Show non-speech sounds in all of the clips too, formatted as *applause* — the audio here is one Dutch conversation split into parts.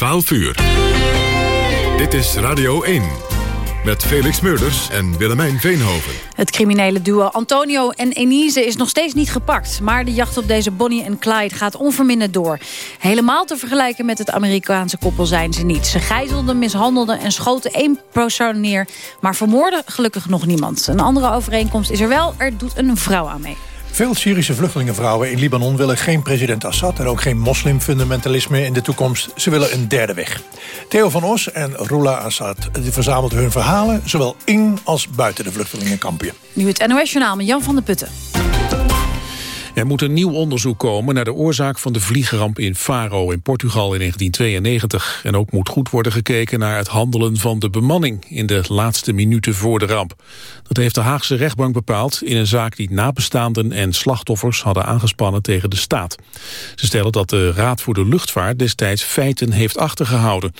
12 uur. Dit is Radio 1. Met Felix Meurders en Willemijn Veenhoven. Het criminele duo Antonio en Enise is nog steeds niet gepakt. Maar de jacht op deze Bonnie en Clyde gaat onverminderd door. Helemaal te vergelijken met het Amerikaanse koppel zijn ze niet. Ze gijzelden, mishandelden en schoten één persoon neer. Maar vermoorden gelukkig nog niemand. Een andere overeenkomst is er wel. Er doet een vrouw aan mee. Veel Syrische vluchtelingenvrouwen in Libanon willen geen president Assad... en ook geen moslimfundamentalisme in de toekomst. Ze willen een derde weg. Theo van Os en Rula Assad verzamelden hun verhalen... zowel in als buiten de vluchtelingenkampen. Nu het NOS-journaal met Jan van der Putten. Er moet een nieuw onderzoek komen naar de oorzaak van de vliegramp in Faro in Portugal in 1992. En ook moet goed worden gekeken naar het handelen van de bemanning in de laatste minuten voor de ramp. Dat heeft de Haagse rechtbank bepaald in een zaak die nabestaanden en slachtoffers hadden aangespannen tegen de staat. Ze stellen dat de Raad voor de Luchtvaart destijds feiten heeft achtergehouden.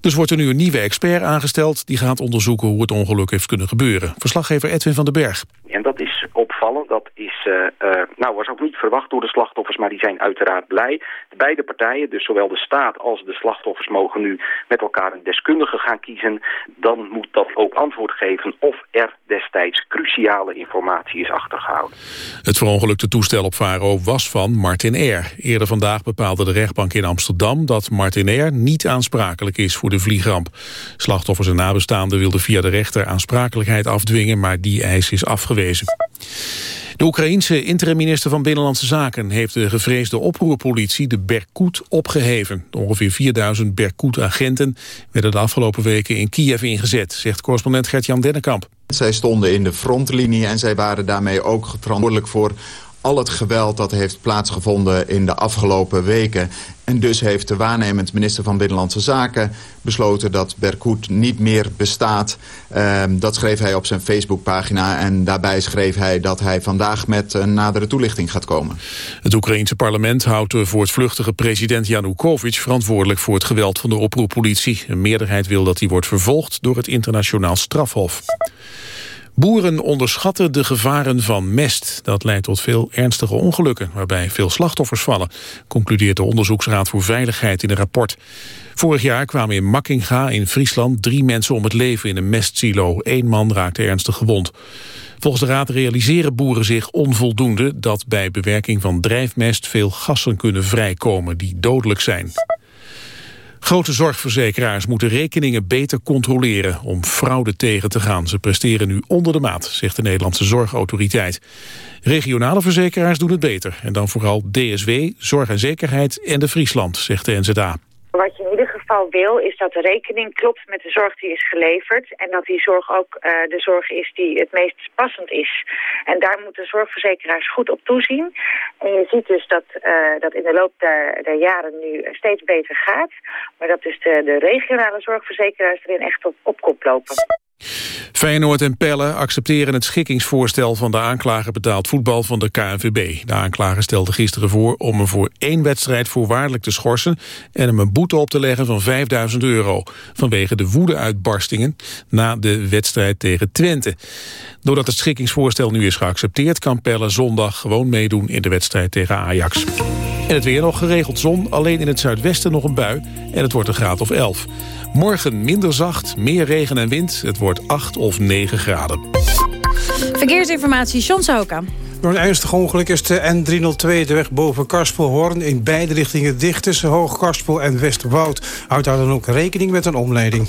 Dus wordt er nu een nieuwe expert aangesteld die gaat onderzoeken hoe het ongeluk heeft kunnen gebeuren. Verslaggever Edwin van den Berg. En dat is opvallend. Dat is, uh, uh, nou, was ook niet verwacht door de slachtoffers, maar die zijn uiteraard blij. De beide partijen, dus zowel de staat als de slachtoffers, mogen nu met elkaar een deskundige gaan kiezen. Dan moet dat ook antwoord geven of er destijds cruciale informatie is achtergehouden. Het verongelukte toestel op Faro was van Martin Air. Eerder vandaag bepaalde de rechtbank in Amsterdam dat Martin Air niet aansprakelijk is voor de vliegramp. Slachtoffers en nabestaanden wilden via de rechter aansprakelijkheid afdwingen, maar die eis is afgewezen. De Oekraïense interim-minister van Binnenlandse Zaken heeft de gevreesde oproerpolitie de Berkut opgeheven. Ongeveer 4000 Berkut-agenten werden de afgelopen weken in Kiev ingezet, zegt correspondent Gert-Jan Dennekamp. Zij stonden in de frontlinie en zij waren daarmee ook verantwoordelijk voor al het geweld dat heeft plaatsgevonden in de afgelopen weken. En dus heeft de waarnemend minister van Binnenlandse Zaken besloten dat Berkut niet meer bestaat. Uh, dat schreef hij op zijn Facebookpagina en daarbij schreef hij dat hij vandaag met een nadere toelichting gaat komen. Het Oekraïense parlement houdt de voortvluchtige president Janukovic verantwoordelijk voor het geweld van de oproeppolitie. Een meerderheid wil dat hij wordt vervolgd door het internationaal strafhof. Boeren onderschatten de gevaren van mest. Dat leidt tot veel ernstige ongelukken, waarbij veel slachtoffers vallen, concludeert de Onderzoeksraad voor Veiligheid in een rapport. Vorig jaar kwamen in Makkinga in Friesland drie mensen om het leven in een mestsilo. Eén man raakte ernstig gewond. Volgens de raad realiseren boeren zich onvoldoende dat bij bewerking van drijfmest veel gassen kunnen vrijkomen die dodelijk zijn. Grote zorgverzekeraars moeten rekeningen beter controleren om fraude tegen te gaan. Ze presteren nu onder de maat, zegt de Nederlandse Zorgautoriteit. Regionale verzekeraars doen het beter. En dan vooral DSW, Zorg en Zekerheid en de Friesland, zegt de NZA. Wat je in geval wil, is dat de rekening klopt met de zorg die is geleverd. En dat die zorg ook uh, de zorg is die het meest passend is. En daar moeten zorgverzekeraars goed op toezien. En je ziet dus dat uh, dat in de loop der, der, jaren nu steeds beter gaat. Maar dat dus de, de regionale zorgverzekeraars erin echt op, op kop lopen. Feyenoord en Pelle accepteren het schikkingsvoorstel van de aanklager betaald voetbal van de KNVB. De aanklager stelde gisteren voor om hem voor één wedstrijd voorwaardelijk te schorsen en hem een boete op te leggen van 5000 euro vanwege de woedeuitbarstingen na de wedstrijd tegen Twente. Doordat het schikkingsvoorstel nu is geaccepteerd kan Pelle zondag gewoon meedoen in de wedstrijd tegen Ajax. En het weer nog geregeld zon, alleen in het zuidwesten nog een bui en het wordt een graad of 11. Morgen minder zacht, meer regen en wind. Het wordt 8 of 9 graden. Verkeersinformatie, John Sauka. Door een ernstig ongeluk is de N302 de weg boven Karspelhoorn... in beide richtingen dicht tussen Hoog Karspel en Westwoud. Houdt daar dan ook rekening met een omleiding.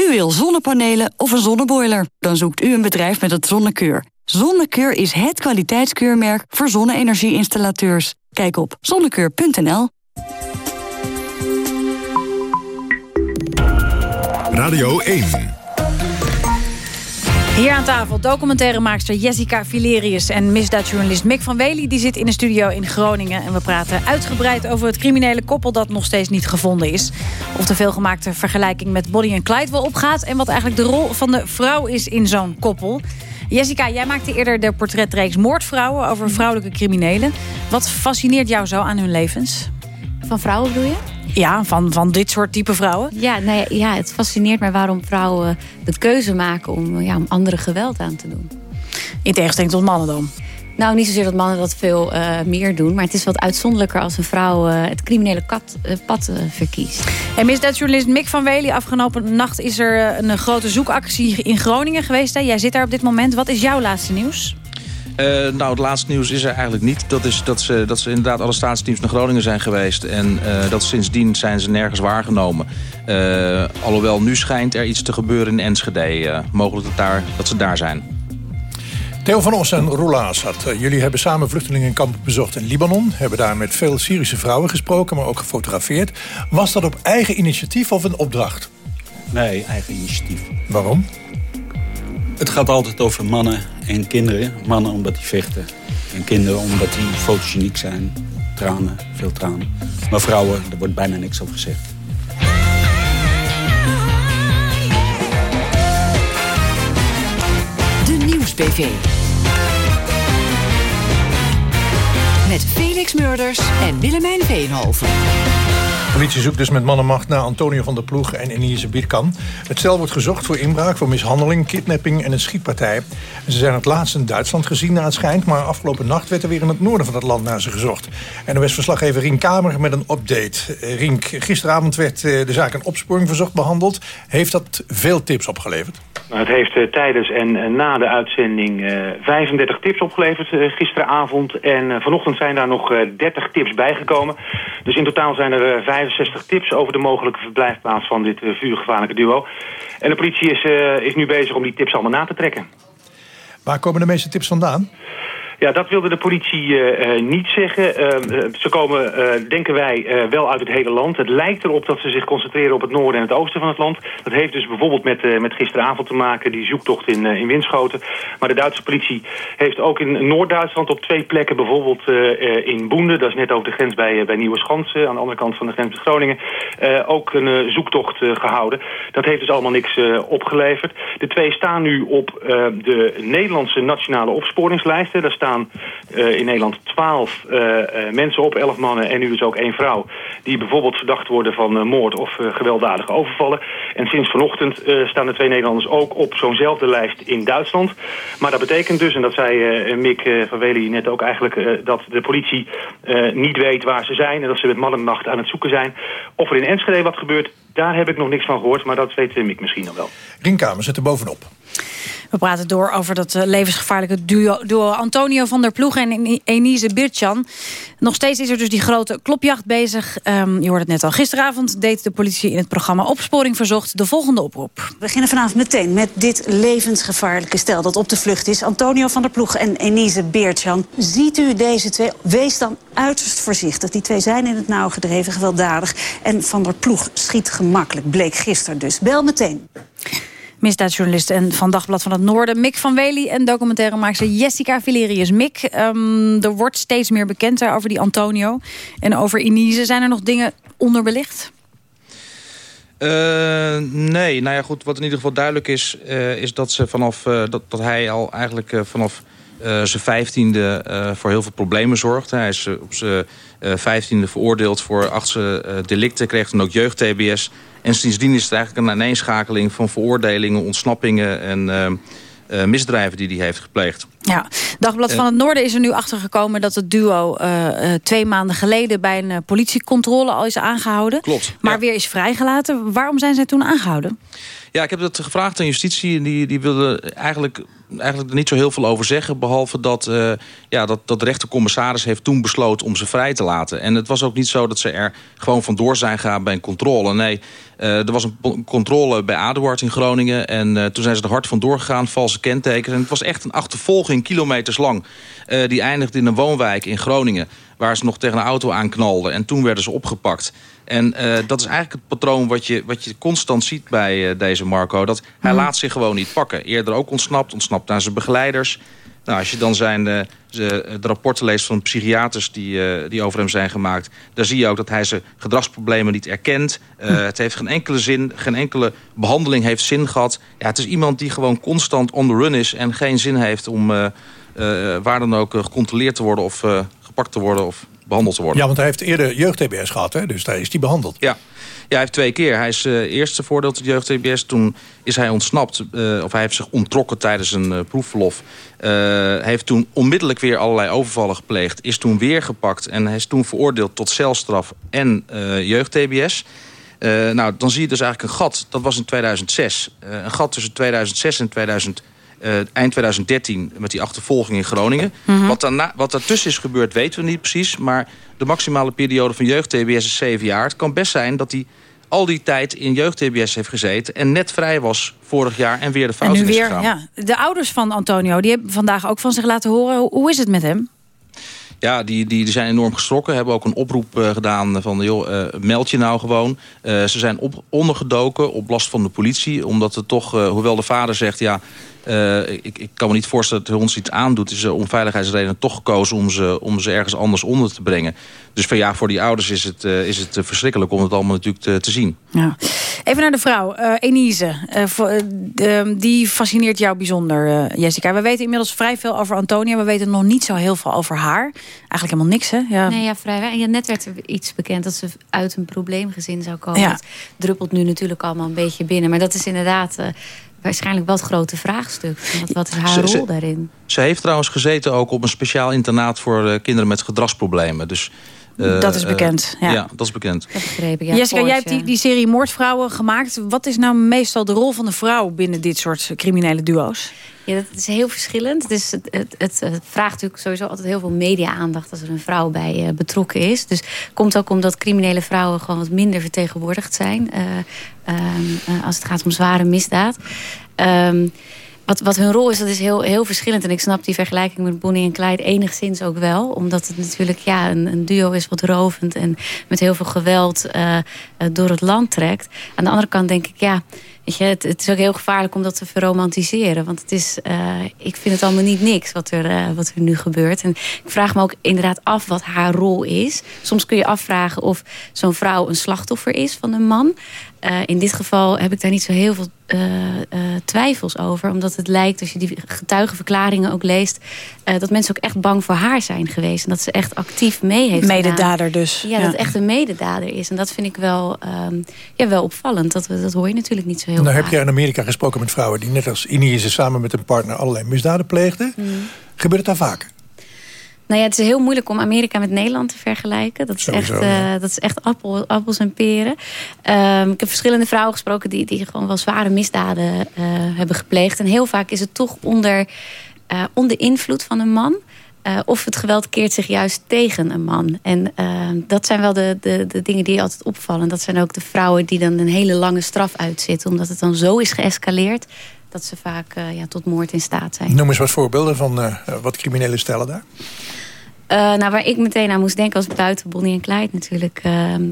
U wil zonnepanelen of een zonneboiler? Dan zoekt u een bedrijf met het Zonnekeur. Zonnekeur is het kwaliteitskeurmerk voor zonne-energieinstallateurs. Kijk op zonnekeur.nl. Radio 1. Hier aan tafel documentairemaakster Jessica Vilerius... en misdaadjournalist Mick van Wely. Die zit in de studio in Groningen. En we praten uitgebreid over het criminele koppel... dat nog steeds niet gevonden is. Of de veelgemaakte vergelijking met Bonnie en Clyde wel opgaat... en wat eigenlijk de rol van de vrouw is in zo'n koppel. Jessica, jij maakte eerder de portretreeks Moordvrouwen... over vrouwelijke criminelen. Wat fascineert jou zo aan hun levens? Van vrouwen bedoel je? Ja, van, van dit soort type vrouwen? Ja, nou ja, ja, het fascineert mij waarom vrouwen de keuze maken om, ja, om andere geweld aan te doen. In tegenstelling tot mannen dan? Nou, niet zozeer dat mannen dat veel uh, meer doen. Maar het is wat uitzonderlijker als een vrouw uh, het criminele kat, uh, pad verkiest. En misdaadjournalist Mick van Wely. Afgelopen nacht is er een grote zoekactie in Groningen geweest. Hè? Jij zit daar op dit moment. Wat is jouw laatste nieuws? Uh, nou, het laatste nieuws is er eigenlijk niet. Dat is dat ze, dat ze inderdaad alle staatsteams naar Groningen zijn geweest. En uh, dat sindsdien zijn ze nergens waargenomen. Uh, alhoewel nu schijnt er iets te gebeuren in Enschede. mogelijk dat, daar, dat ze daar zijn. Theo van Os en Roula Assad. Jullie hebben samen vluchtelingenkampen bezocht in Libanon. Hebben daar met veel Syrische vrouwen gesproken, maar ook gefotografeerd. Was dat op eigen initiatief of een opdracht? Nee, eigen initiatief. Waarom? Het gaat altijd over mannen en kinderen. Mannen omdat die vechten. En kinderen omdat die fotogeniek zijn. Tranen, veel tranen. Maar vrouwen, daar wordt bijna niks over gezegd. De Nieuws-PV. Met Felix Murders en Willemijn Veenhoven. Politie zoekt dus met mannenmacht naar Antonio van der Ploeg en Enise Birkan. Het stel wordt gezocht voor inbraak, voor mishandeling, kidnapping en een schietpartij. Ze zijn het laatst in Duitsland gezien naar het schijnt... maar afgelopen nacht werd er weer in het noorden van het land naar ze gezocht. En was verslaggever Rien Kamer met een update. Eh, Rink, gisteravond werd eh, de zaak een opsporing verzocht behandeld. Heeft dat veel tips opgeleverd? Nou, het heeft uh, tijdens en na de uitzending uh, 35 tips opgeleverd gisteravond. En vanochtend zijn daar nog 30 tips bijgekomen. Dus in totaal zijn er 65 tips over de mogelijke verblijfplaats van dit vuurgevaarlijke duo. En de politie is, is nu bezig om die tips allemaal na te trekken. Waar komen de meeste tips vandaan? Ja, dat wilde de politie uh, niet zeggen. Uh, ze komen, denken wij, wel uit het hele land. Het lijkt erop dat ze zich concentreren op het noorden en het oosten van het land. Dat heeft dus bijvoorbeeld met, met gisteravond te maken, die zoektocht in, in Winschoten. Maar de Duitse politie heeft ook in Noord-Duitsland op twee plekken, bijvoorbeeld in Boende, dat is net over de grens bij, bij Nieuwe Schansen, aan de andere kant van de grens met Groningen, ook een zoektocht gehouden. Dat heeft dus allemaal niks opgeleverd. De twee staan nu op de Nederlandse nationale opsporingslijsten. Daar staan uh, in Nederland twaalf uh, uh, mensen op, elf mannen en nu dus ook één vrouw... die bijvoorbeeld verdacht worden van moord of gewelddadige overvallen. En sinds vanochtend staan de twee Nederlanders ook op zo'nzelfde lijst in Duitsland. Maar dat betekent dus, en dat zei Mick van Wely net ook eigenlijk... dat de politie niet weet waar ze zijn en dat ze met man en aan het zoeken zijn. Of er in Enschede wat gebeurt, daar heb ik nog niks van gehoord... maar dat weet Mick misschien nog wel. Ringkamer zit er bovenop. We praten door over dat uh, levensgevaarlijke duo, duo, Antonio van der Ploeg en Enise Birchan. Nog steeds is er dus die grote klopjacht bezig. Um, je hoorde het net al. Gisteravond deed de politie in het programma Opsporing Verzocht de volgende oproep. We beginnen vanavond meteen met dit levensgevaarlijke stel dat op de vlucht is. Antonio van der Ploeg en Enise Beertjan. Ziet u deze twee? Wees dan uiterst voorzichtig. Die twee zijn in het nauw gedreven, gewelddadig. En van der Ploeg schiet gemakkelijk, bleek gisteren dus. Bel meteen misdaadjournalist en van Dagblad van het Noorden... Mick van Wely en documentairemaakster Jessica Valerius. Mick, um, er wordt steeds meer bekend over die Antonio en over Inise. Zijn er nog dingen onderbelicht? Uh, nee, nou ja goed, wat in ieder geval duidelijk is... Uh, is dat, ze vanaf, uh, dat, dat hij al eigenlijk vanaf zijn vijftiende voor heel veel problemen zorgt. Hij is op zijn vijftiende veroordeeld voor achtste delicten... kreeg dan ook jeugd-TBS... En sindsdien is het eigenlijk een aaneenschakeling van veroordelingen, ontsnappingen en uh, misdrijven die hij heeft gepleegd. Ja, Dagblad van het Noorden is er nu achter gekomen dat het duo uh, twee maanden geleden bij een politiecontrole al is aangehouden. Klopt. Maar weer is vrijgelaten. Waarom zijn zij toen aangehouden? Ja, ik heb dat gevraagd aan justitie en die, die wilde eigenlijk eigenlijk er niet zo heel veel over zeggen. Behalve dat, uh, ja, dat, dat rechtercommissaris heeft toen besloten om ze vrij te laten. En het was ook niet zo dat ze er gewoon vandoor zijn gegaan bij een controle. Nee, uh, er was een controle bij Aduard in Groningen. En uh, toen zijn ze er hard vandoor gegaan, valse kentekens. En het was echt een achtervolging, kilometers lang. die eindigde in een woonwijk in Groningen. Waar ze nog tegen een auto aanknalden. En toen werden ze opgepakt. En uh, dat is eigenlijk het patroon wat je, wat je constant ziet bij uh, deze Marco. Dat hij Mhm. laat zich gewoon niet pakken. Eerder ook ontsnapt, ontsnapt aan zijn begeleiders. Nou, als je dan zijn, uh, de, rapporten leest van psychiaters die, die over hem zijn gemaakt... daar zie je ook dat hij zijn gedragsproblemen niet erkent. Uh, Hm. Het heeft geen enkele zin, geen enkele behandeling heeft zin gehad. Ja, het is iemand die gewoon constant on the run is... en geen zin heeft om waar dan ook gecontroleerd te worden... of gepakt te worden of behandeld te worden. Ja, want hij heeft eerder jeugd-TBS gehad, hè? dus daar is hij behandeld. Ja. Ja, hij heeft twee keer. Hij is uh, eerst veroordeeld tot jeugd-TBS. Toen is hij ontsnapt. Uh, of hij heeft zich ontrokken tijdens een uh, proefverlof. heeft toen onmiddellijk weer allerlei overvallen gepleegd. Is toen weer gepakt. En hij is toen veroordeeld tot celstraf en jeugd-TBS. nou, dan zie je dus eigenlijk een gat. Dat was in 2006. een gat tussen 2006 en 2000. Uh, eind 2013 met die achtervolging in Groningen. Mm -hmm. wat, daarna, wat daartussen is gebeurd weten we niet precies. Maar de maximale periode van jeugd-TBS is zeven jaar. Het kan best zijn dat hij al die tijd in jeugd-TBS heeft gezeten... en net vrij was vorig jaar en weer de fout is weer, gegaan. Ja, de ouders van Antonio die hebben vandaag ook van zich laten horen. Hoe is het met hem? Ja, die, die, die zijn enorm geschrokken. Hebben ook een oproep uh, gedaan van, joh, uh, meld je nou gewoon. Uh, ze zijn op, ondergedoken op last van de politie. Omdat het toch, hoewel de vader zegt... ja, ik, ik kan me niet voorstellen dat hij ons iets aandoet... is om veiligheidsredenen toch gekozen om ze, om ze ergens anders onder te brengen. Dus van, ja, voor die ouders is het, is het verschrikkelijk om het allemaal natuurlijk te, te zien. Ja. Even naar de vrouw, Enise. die fascineert jou bijzonder, Jessica. We weten inmiddels vrij veel over Antonia. We weten nog niet zo heel veel over haar. Eigenlijk helemaal niks, hè? Ja. Nee, ja, vrij weinig. Ja, net werd er iets bekend dat ze uit een probleemgezin zou komen. Ja. Het druppelt nu natuurlijk allemaal een beetje binnen. Maar dat is inderdaad uh, waarschijnlijk wel het grote vraagstuk. Wat, wat is haar ze, rol ze, daarin? Ze heeft trouwens gezeten ook op een speciaal internaat... voor uh, kinderen met gedragsproblemen. Dus... Uh, dat is bekend. Ja. ja. dat is bekend. Dat begrepen, ja. Jessica, jij hebt die, die serie Moordvrouwen gemaakt. Wat is nou meestal de rol van de vrouw binnen dit soort criminele duo's? Ja, dat is heel verschillend. Het, is, het, het, het, het vraagt natuurlijk sowieso altijd heel veel media-aandacht... als er een vrouw bij uh, betrokken is. Dus komt ook omdat criminele vrouwen gewoon wat minder vertegenwoordigd zijn... Uh, uh, als het gaat om zware misdaad. Um, wat, wat hun rol is, dat is heel, heel verschillend. En ik snap die vergelijking met Bonnie en Clyde enigszins ook wel. Omdat het natuurlijk ja, een, een duo is wat rovend... en met heel veel geweld uh, door het land trekt. Aan de andere kant denk ik, ja... Weet je, het, is ook heel gevaarlijk om dat te verromantiseren. Want het is, uh, ik vind het allemaal niet niks wat er, wat er nu gebeurt. En ik vraag me ook inderdaad af wat haar rol is. Soms kun je afvragen of zo'n vrouw een slachtoffer is van een man. Uh, in dit geval heb ik daar niet zo heel veel twijfels over. Omdat het lijkt, als je die getuigenverklaringen ook leest... dat mensen ook echt bang voor haar zijn geweest. En dat ze echt actief mee heeft Mededader gedaan. dus. Ja, ja, dat het echt een mededader is. En dat vind ik wel, um, ja, wel opvallend. Dat, dat hoor je natuurlijk niet zo heel nou, vaak. heb je in Amerika gesproken met vrouwen... die net als Inese samen met een partner allerlei misdaden pleegden. Mm. Gebeurt het daar vaak? Nou ja, het is heel moeilijk om Amerika met Nederland te vergelijken. Dat is Sowieso, echt, ja. uh, dat is echt appel, appels en peren. Um, ik heb verschillende vrouwen gesproken die, die gewoon wel zware misdaden uh, hebben gepleegd. En heel vaak is het toch onder, uh, onder invloed van een man. Of het geweld keert zich juist tegen een man. En uh, dat zijn wel de, de, de dingen die altijd opvallen. Dat zijn ook de vrouwen die dan een hele lange straf uitzitten. Omdat het dan zo is geëscaleerd dat ze vaak uh, ja, tot moord in staat zijn. Noem eens wat voorbeelden van uh, wat criminele stellen daar. Uh, nou, waar ik meteen aan moest denken was buiten Bonnie en Clyde natuurlijk. Uh, uh,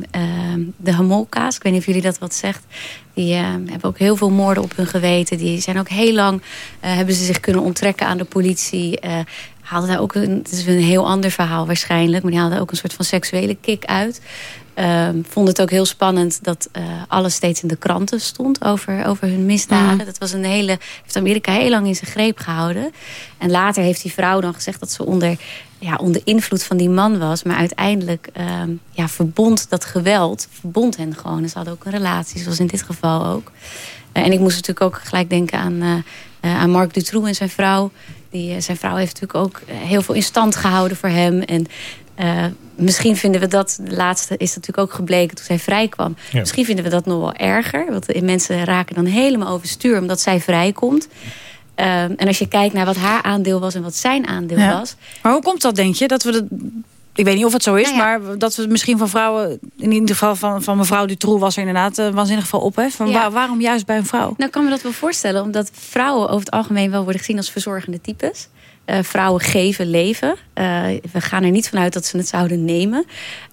de Hamolka's, ik weet niet of jullie dat wat zegt. Die hebben ook heel veel moorden op hun geweten. Die zijn ook heel lang, hebben ze zich kunnen onttrekken aan de politie. Haalden daar ook een, het is een heel ander verhaal waarschijnlijk. Maar die haalden ook een soort van seksuele kick uit. Uh, vond het ook heel spannend dat uh, alles steeds in de kranten stond over, over hun misdaden. Mhm. Dat was een hele, heeft Amerika heel lang in zijn greep gehouden. En later heeft die vrouw dan gezegd dat ze onder, ja, onder invloed van die man was. Maar uiteindelijk uh, ja, verbond dat geweld, verbond hen gewoon. En ze hadden ook een relatie, zoals in dit geval ook. Uh, en ik moest natuurlijk ook gelijk denken aan, uh, aan Marc Dutroux en zijn vrouw. Die, zijn vrouw heeft natuurlijk ook heel veel in stand gehouden voor hem. En uh, misschien vinden we dat, de laatste is natuurlijk ook gebleken toen zij vrij kwam. Ja. Misschien vinden we dat nog wel erger. Want mensen raken dan helemaal overstuur omdat zij vrijkomt. Uh, en als je kijkt naar wat haar aandeel was en wat zijn aandeel ja. was. Maar hoe komt dat, denk je? Dat we dat, ik weet niet of het zo is, Nou ja. maar dat we misschien van vrouwen... in ieder geval van, van mevrouw Dutroux was er inderdaad uh, waanzinnig veel ophef. Van Ja. waar- waarom juist bij een vrouw? Nou, ik kan me dat wel voorstellen. Omdat vrouwen over het algemeen wel worden gezien als verzorgende types. Uh, vrouwen geven leven. Uh, we gaan er niet vanuit dat ze het zouden nemen.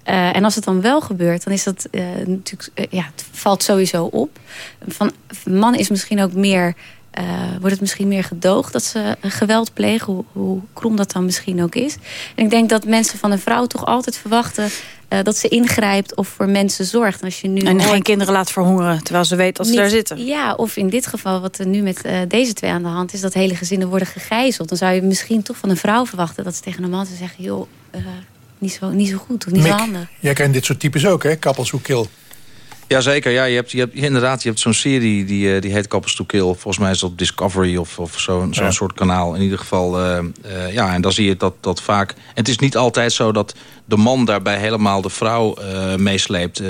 Uh, en als het dan wel gebeurt, dan is dat natuurlijk, ja, het valt sowieso op. Van, man is misschien ook meer uh, wordt het misschien meer gedoogd dat ze geweld plegen, hoe, hoe, krom dat dan misschien ook is. En ik denk dat mensen van een vrouw toch altijd verwachten uh, dat ze ingrijpt of voor mensen zorgt. En, als je nu en hoort, geen kinderen laat verhongeren terwijl ze weet dat ze niet, daar zitten. Ja, of in dit geval wat er nu met uh, deze twee aan de hand is, dat hele gezinnen worden gegijzeld. Dan zou je misschien toch van een vrouw verwachten dat ze tegen een man zou zeggen, joh, niet, zo, niet zo goed of niet Mick, zo handig. Jij kent dit soort types ook, hè? Couples who kill. Jazeker, ja, je hebt, je hebt, inderdaad, je hebt zo'n serie die, die heet Couples to Kill. Volgens mij is dat Discovery of, of zo'n zo ja. soort kanaal. In ieder geval, uh, uh, ja, en dan zie je dat, dat vaak... En het is niet altijd zo dat de man daarbij helemaal de vrouw uh, meesleept.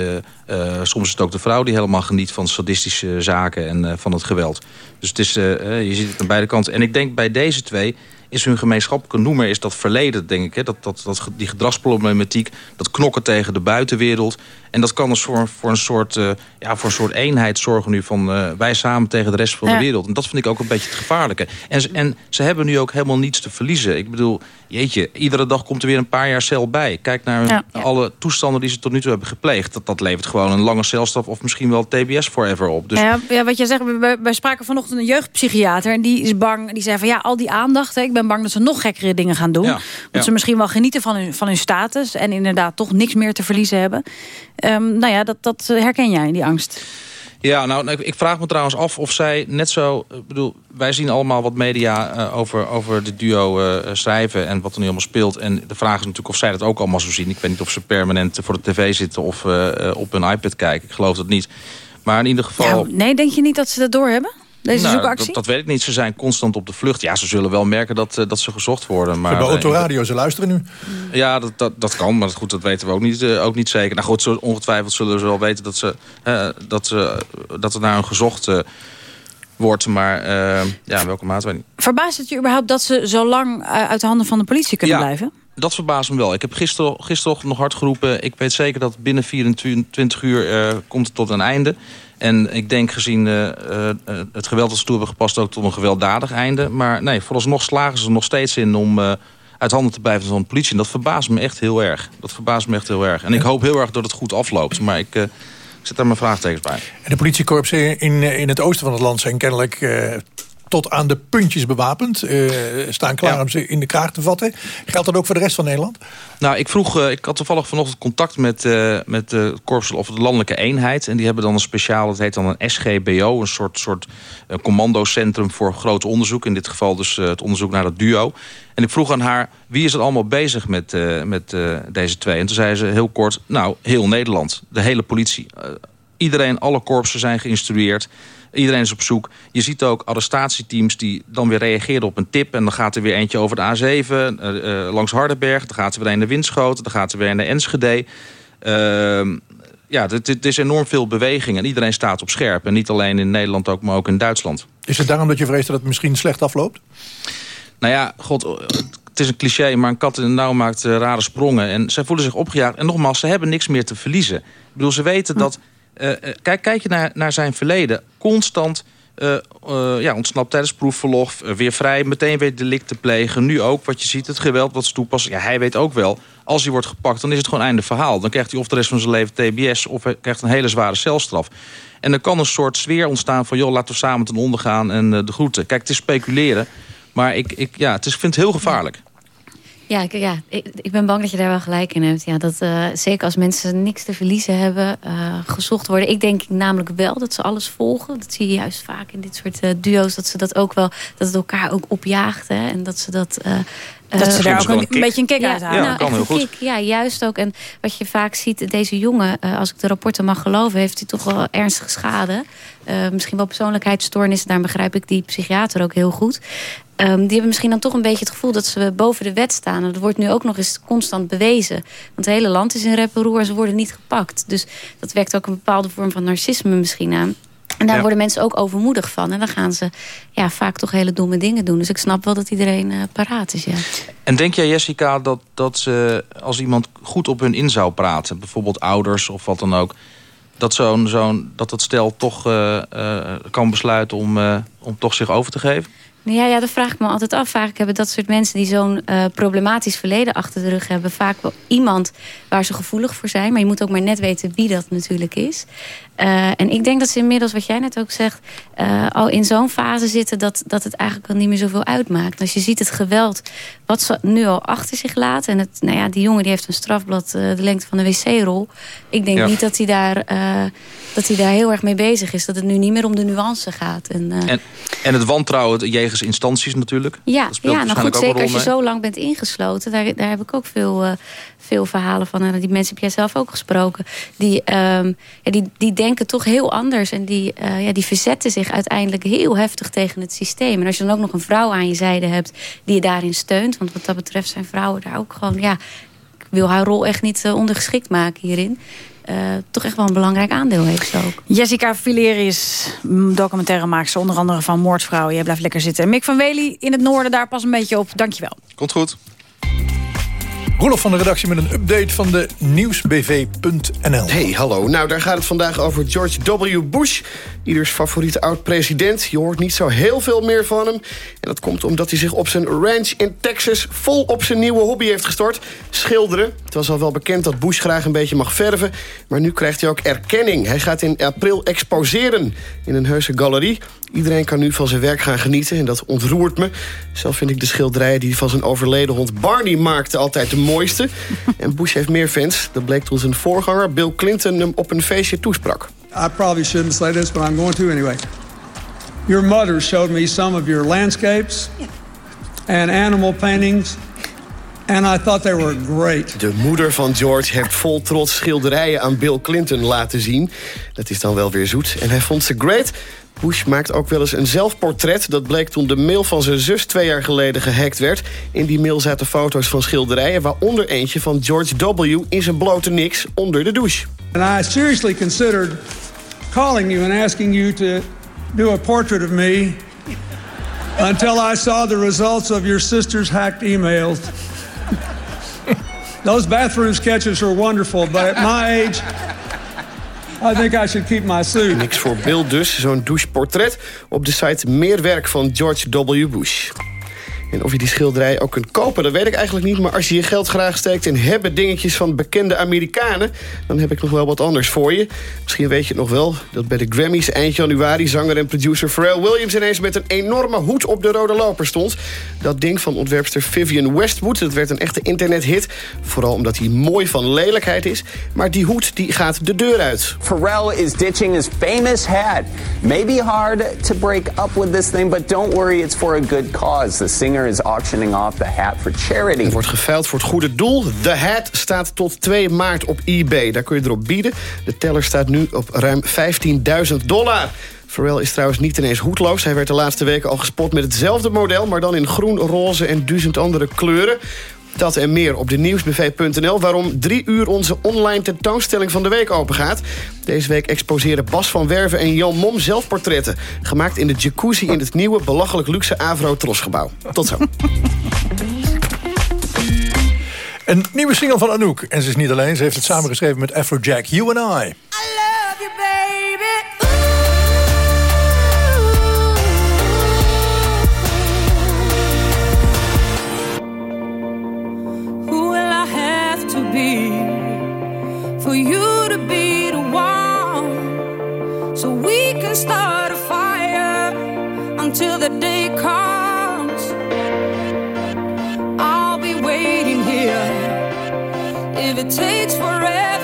soms is het ook de vrouw die helemaal geniet van sadistische zaken en van het geweld. Dus het is, je ziet het aan beide kanten. En ik denk bij deze twee is hun gemeenschappelijke noemer is dat verleden, denk ik. Hè? Dat, dat, dat, die gedragsproblematiek, dat knokken tegen de buitenwereld. En dat kan dus voor, voor, een, soort, uh, ja, voor een soort eenheid zorgen nu van uh, wij samen tegen de rest van ja. de wereld. En dat vind ik ook een beetje het gevaarlijke. En, ze, en ze hebben nu ook helemaal niets te verliezen. Ik bedoel, jeetje, iedere dag komt er weer een paar jaar cel bij. Kijk naar ja. alle toestanden die ze tot nu toe hebben gepleegd. Dat, dat levert gewoon een lange celstraf of misschien wel TBS forever op. Dus... Ja, ja, wat jij zegt, wij, wij spraken vanochtend een jeugdpsychiater. En die is bang, die zei van ja, al die aandacht. Hè, ik ben bang dat ze nog gekkere dingen gaan doen. Ja, dat ze misschien wel genieten van hun, van hun status. En inderdaad toch niks meer te verliezen hebben. Um, nou ja, dat, dat herken jij, die angst. Ja, nou, ik vraag me trouwens af of zij net zo... Ik bedoel, wij zien allemaal wat media uh, over, over de duo uh, schrijven... en wat er nu allemaal speelt. En de vraag is natuurlijk of zij dat ook allemaal zo zien. Ik weet niet of ze permanent voor de tv zitten of uh, op hun iPad kijken. Ik geloof dat niet. Maar in ieder geval... Ja, nee, denk je niet dat ze dat doorhebben? Deze nou, zoekactie? Dat, dat, weet ik niet. Ze zijn constant op de vlucht. Ja, ze zullen wel merken dat, uh, dat ze gezocht worden. Maar, Bij autoradio, ze luisteren nu. Ja, dat, dat, dat kan. Maar goed, dat weten we ook niet, uh, ook niet zeker. Nou goed, zo, ongetwijfeld zullen ze wel weten dat, ze, uh, dat, ze, dat er naar hun gezocht wordt. Maar ja, in welke mate weet ik niet. Verbaast het je überhaupt dat ze zo lang uit de handen van de politie kunnen ja. blijven? Dat verbaast me wel. Ik heb gisteren, gisteren nog hard geroepen. Ik weet zeker dat binnen 24 uur komt het tot een einde. En ik denk gezien uh, uh, het geweld dat ze toe hebben gepast... ook tot een gewelddadig einde. Maar nee, vooralsnog slagen ze er nog steeds in om uit handen te blijven van de politie. En dat verbaast me echt heel erg. Dat verbaast me echt heel erg. En ik hoop heel erg dat het goed afloopt. Maar ik, zet daar mijn vraagtekens bij. En de politiekorpsen in, in het oosten van het land zijn kennelijk tot aan de puntjes bewapend. Uh, staan klaar ja. om ze in de kraag te vatten. Geldt dat ook voor de rest van Nederland? Nou, ik vroeg, uh, ik had toevallig vanochtend contact met, uh, met de korps of de landelijke eenheid. En die hebben dan een speciaal, dat heet dan een SGBO. Een soort, soort commandocentrum voor groot onderzoek. In dit geval dus het onderzoek naar dat duo. En ik vroeg aan haar, wie is er allemaal bezig met, met deze twee? En toen zei ze heel kort, nou, heel Nederland. De hele politie. iedereen, alle korpsen zijn geïnstrueerd. Iedereen is op zoek. Je ziet ook arrestatieteams die dan weer reageren op een tip. En dan gaat er weer eentje over de A7 uh, uh, langs Hardenberg. Dan gaat er weer een naar Winschoten. Dan gaat er weer naar Enschede. Uh, ja, het is enorm veel beweging. En iedereen staat op scherp. En niet alleen in Nederland, ook, maar ook in Duitsland. Is het daarom dat je vreest dat het misschien slecht afloopt? Nou ja, god, het is een cliché, maar een kat in de nauw maakt rare sprongen. En zij voelen zich opgejaagd. En nogmaals, ze hebben niks meer te verliezen. Ik bedoel, ze weten hm. dat... kijk, kijk je naar, naar zijn verleden. Constant uh, ja, ontsnapt tijdens proefverlof. weer vrij, meteen weer delicten plegen. Nu ook, wat je ziet, het geweld wat ze toepassen. Ja, hij weet ook wel, als hij wordt gepakt, dan is het gewoon einde verhaal. Dan krijgt hij of de rest van zijn leven TBS... of krijgt een hele zware celstraf. En er kan een soort sfeer ontstaan van... joh, laten we samen ten onder gaan en de groeten. Kijk, het is speculeren. Maar ik, ik, ja, het is, ik vind het heel gevaarlijk. Ja, ik, ja ik, ik, ben bang dat je daar wel gelijk in hebt. Ja, dat, uh, zeker als mensen niks te verliezen hebben, uh, gezocht worden. Ik denk namelijk wel dat ze alles volgen. Dat zie je juist vaak in dit soort uh, duo's. Dat ze dat ook wel, dat het elkaar ook opjaagt. Hè, en dat ze dat... dat ze daar ook een, een, beetje een kick ja, uit halen. Ja, nou, kan heel goed. Kick, ja, juist ook. En wat je vaak ziet, deze jongen, als ik de rapporten mag geloven... heeft hij toch wel ernstige schade. misschien wel persoonlijkheidsstoornissen. Daar begrijp ik die psychiater ook heel goed. Um, die hebben misschien dan toch een beetje het gevoel dat ze boven de wet staan. En dat wordt nu ook nog eens constant bewezen. Want het hele land is in rep en roer en ze worden niet gepakt. Dus dat werkt ook een bepaalde vorm van narcisme misschien aan. En daar ja. worden mensen ook overmoedig van. En dan gaan ze ja, vaak toch hele domme dingen doen. Dus ik snap wel dat iedereen uh, paraat is. Ja. En denk jij, Jessica, dat, dat ze, als iemand goed op hun in zou praten... bijvoorbeeld ouders of wat dan ook... dat, zo'n zo'n dat het stel toch uh, uh, kan besluiten om, om toch zich over te geven? Ja, ja, dat vraag ik me altijd af. Vaak hebben dat soort mensen die zo'n uh, problematisch verleden achter de rug hebben... vaak wel iemand waar ze gevoelig voor zijn. Maar je moet ook maar net weten wie dat natuurlijk is. Uh, en ik denk dat ze inmiddels, wat jij net ook zegt... Uh, al in zo'n fase zitten dat, dat het eigenlijk al niet meer zoveel uitmaakt. Als je ziet het geweld wat ze nu al achter zich laten... en het, nou ja, die jongen die heeft een strafblad de lengte van een wc-rol. Ik denk ja. niet dat hij daar dat hij daar heel erg mee bezig is. Dat het nu niet meer om de nuance gaat. En, en, en, het wantrouwen jegens instanties natuurlijk. Ja, ja nou goed, zeker als je zo lang bent ingesloten. Daar, daar heb ik ook veel, veel verhalen van. En die mensen heb jij zelf ook gesproken. Die, um, ja, die, die denken toch heel anders. En die, uh, ja, die verzetten zich uiteindelijk heel heftig tegen het systeem. En als je dan ook nog een vrouw aan je zijde hebt die je daarin steunt. Want wat dat betreft zijn vrouwen daar ook gewoon... Ja, ik wil haar rol echt niet ondergeschikt maken hierin uh, toch echt wel een belangrijk aandeel heeft ook. Jessica Villeris, documentairemaakster onder andere van Moordvrouwen. Jij blijft lekker zitten. Mick van Wely in het noorden, daar pas een beetje op. Dankjewel. Komt goed. Roelof van de redactie met een update van de nieuwsbv.nl. Hey, hallo. Nou, daar gaat het vandaag over George W. Bush. Ieders favoriete oud-president. Je hoort niet zo heel veel meer van hem. En dat komt omdat hij zich op zijn ranch in Texas... vol op zijn nieuwe hobby heeft gestort. Schilderen. Het was al wel bekend dat Bush graag een beetje mag verven. Maar nu krijgt hij ook erkenning. Hij gaat in april exposeren in een heuse galerie. Iedereen kan nu van zijn werk gaan genieten en dat ontroert me. Zelf vind ik de schilderijen die van zijn overleden hond Barney maakte... altijd de mooiste. *laughs* En Bush heeft meer fans. Dat bleek toen zijn voorganger Bill Clinton hem op een feestje toesprak. I probably shouldn't say this, but I'm going to anyway. Your mother showed me some of your landscapes and animal paintings... And I thought they were great. De moeder van George heeft vol trots schilderijen aan Bill Clinton laten zien. Dat is dan wel weer zoet. En hij vond ze great. Bush maakt ook wel eens een zelfportret. Dat bleek toen de mail van zijn zus twee jaar geleden gehackt werd. In die mail zaten foto's van schilderijen... waaronder eentje van George W. in zijn blote niks onder de douche. And I seriously considered calling you and asking you to do a portrait of me... until I saw the results of your sister's hacked emails. Those bathroom sketches are wonderful, but at my age... I think I should keep my suit. Niks voor beeld dus, zo'n doucheportret. Op de site Meer werk van George W. Bush. En of je die schilderij ook kunt kopen, dat weet ik eigenlijk niet. Maar als je je geld graag steekt in hebben dingetjes van bekende Amerikanen... dan heb ik nog wel wat anders voor je. Misschien weet je het nog wel, dat bij de Grammys eind januari... zanger en producer Pharrell Williams ineens met een enorme hoed op de rode loper stond. Dat ding van ontwerpster Vivian Westwood, dat werd een echte internethit. Vooral omdat hij mooi van lelijkheid is. Maar die hoed die gaat de deur uit. Pharrell is ditching his famous hat. Maybe hard to break up with this thing, but don't worry, it's for a good cause. The singer is auctioning off the hat for charity. Er wordt geveild voor het goede doel. The hat staat tot 2 maart op eBay. Daar kun je erop bieden. De teller staat nu op ruim 15.000 dollar. Pharrell is trouwens niet ineens hoedloos. Hij werd de laatste weken al gespot met hetzelfde model... maar dan in groen, roze en duizend andere kleuren. Dat en meer op de nieuwsbv.nl. Waarom drie uur onze online tentoonstelling van de week opengaat. Deze week exposeren Bas van Werven en Jan Mom zelfportretten. Gemaakt in de jacuzzi in het nieuwe belachelijk luxe Avro Trosgebouw. Tot zo. Een nieuwe single van Anouk. En ze is niet alleen, ze heeft het samengeschreven met Afrojack. You and I. I love you, baby. For you to be the one so we can start a fire until the day comes. I'll be waiting here. If it takes forever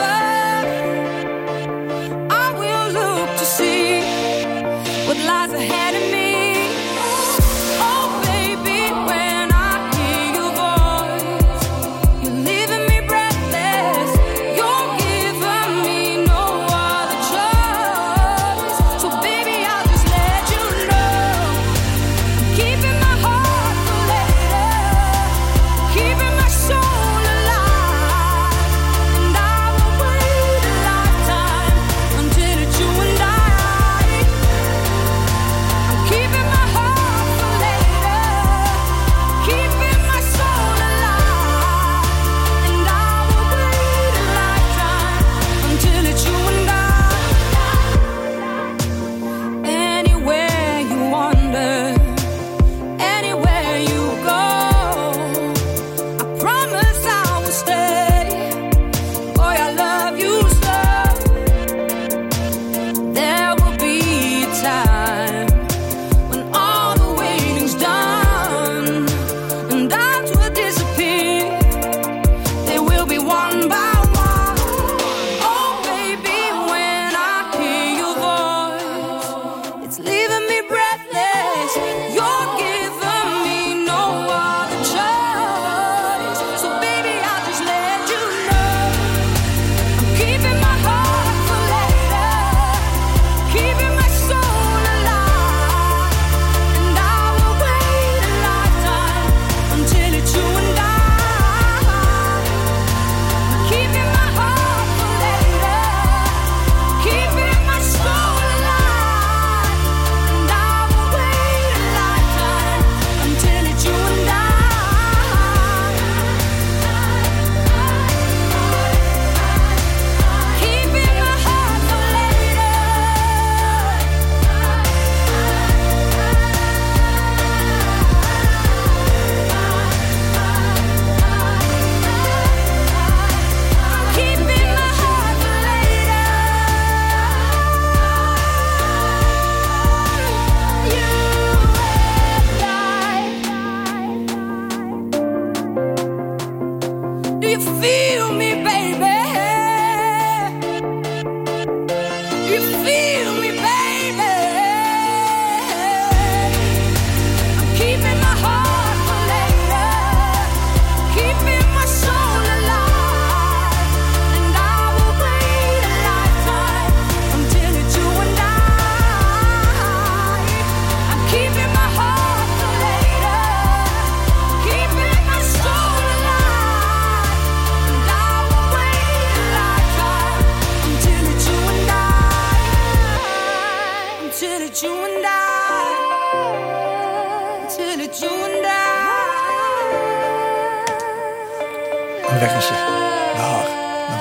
Dag,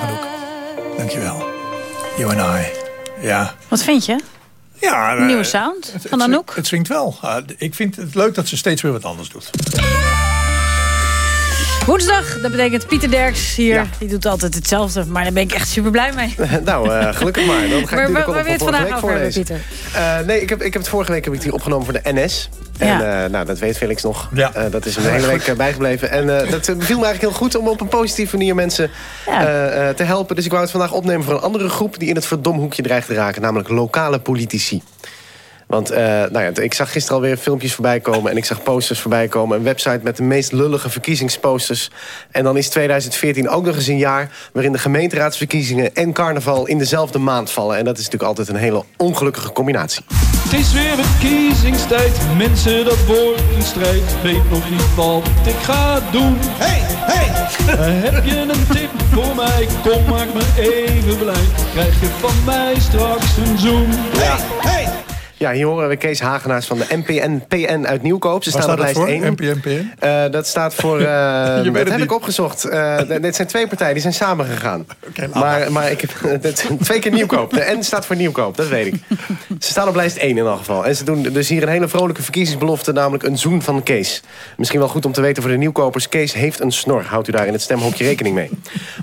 Anouk. Dankjewel. You and I. Ja. Wat vind je? Ja, Een nieuwe eh, sound het- van het, Anouk? Het swingt wel. Ah, ik vind het leuk dat ze steeds weer wat anders doet. Woensdag, dat betekent Pieter Derks hier. Die doet altijd hetzelfde, maar daar ben ik echt super blij mee. *laughs* nou, eh, gelukkig maar. Dan ga ik Maar natuurlijk het vandaag over hebben. Pieter? Eh, nee, ik heb, ik heb het vorige week heb ik die opgenomen voor de NS. Ja. En eh, nou, dat weet Felix nog. Ja. Eh, dat is hem *laughs* de hele week eh, bijgebleven. En eh, dat beviel me eigenlijk heel goed om op een positieve manier mensen eh, eh, te helpen. Dus ik wou het vandaag opnemen voor een andere groep... die in het verdomhoekje dreigt te raken. Namelijk lokale politici. Want eh, nou ja, ik zag gisteren alweer filmpjes voorbij komen... en ik zag posters voorbij komen. Een website met de meest lullige verkiezingsposters. En dan is 2014 ook nog eens een jaar... waarin de gemeenteraadsverkiezingen en carnaval in dezelfde maand vallen. En dat is natuurlijk altijd een hele ongelukkige combinatie. Het is weer verkiezingstijd, mensen dat wordt een strijd. Weet nog niet wat ik ga doen. Hey, hey! heb je een tip voor mij? Kom, maak me even blij. Krijg je van mij straks een zoen. Ja. Ja, hier horen we Kees Hagenaars van de NPN-PN uit Nieuwkoop. Ze Waar staan op lijst voor? 1. NPN-PN? Eh, dat staat voor... *laughs* eh, dat het heb niet. ik opgezocht. Eh, *laughs* dit zijn twee partijen, die zijn samengegaan. maar, maar ik heb *laughs* dit zijn twee keer Nieuwkoop. De N staat voor Nieuwkoop, dat weet ik. Ze staan op lijst 1 in elk geval. En ze doen dus hier een hele vrolijke verkiezingsbelofte... namelijk een zoen van Kees. Misschien wel goed om te weten voor de Nieuwkopers... Kees heeft een snor. Houdt u daar in het stemhokje rekening mee.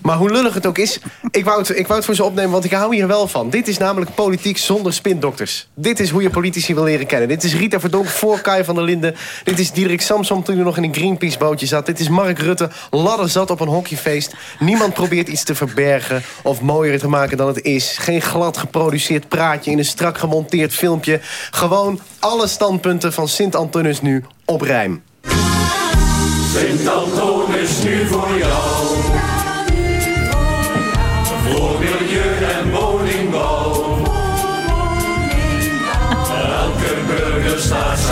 Maar hoe lullig het ook is... Ik wou het, ik wou het voor ze opnemen, want ik hou hier wel van. Dit is namelijk politiek zonder spindokters. Dit is hoe je politici wil leren kennen. Dit is Rita Verdonk voor Kai van der Linden. Dit is Diederik Samsom toen hij nog in een Greenpeace-bootje zat. Dit is Mark Rutte, ladder zat op een hockeyfeest. Niemand probeert iets te verbergen of mooier te maken dan het is. Geen glad geproduceerd praatje in een strak gemonteerd filmpje. Gewoon alle standpunten van Sint-Antonis nu op rijm. Sint-Antoon is nu voor jou.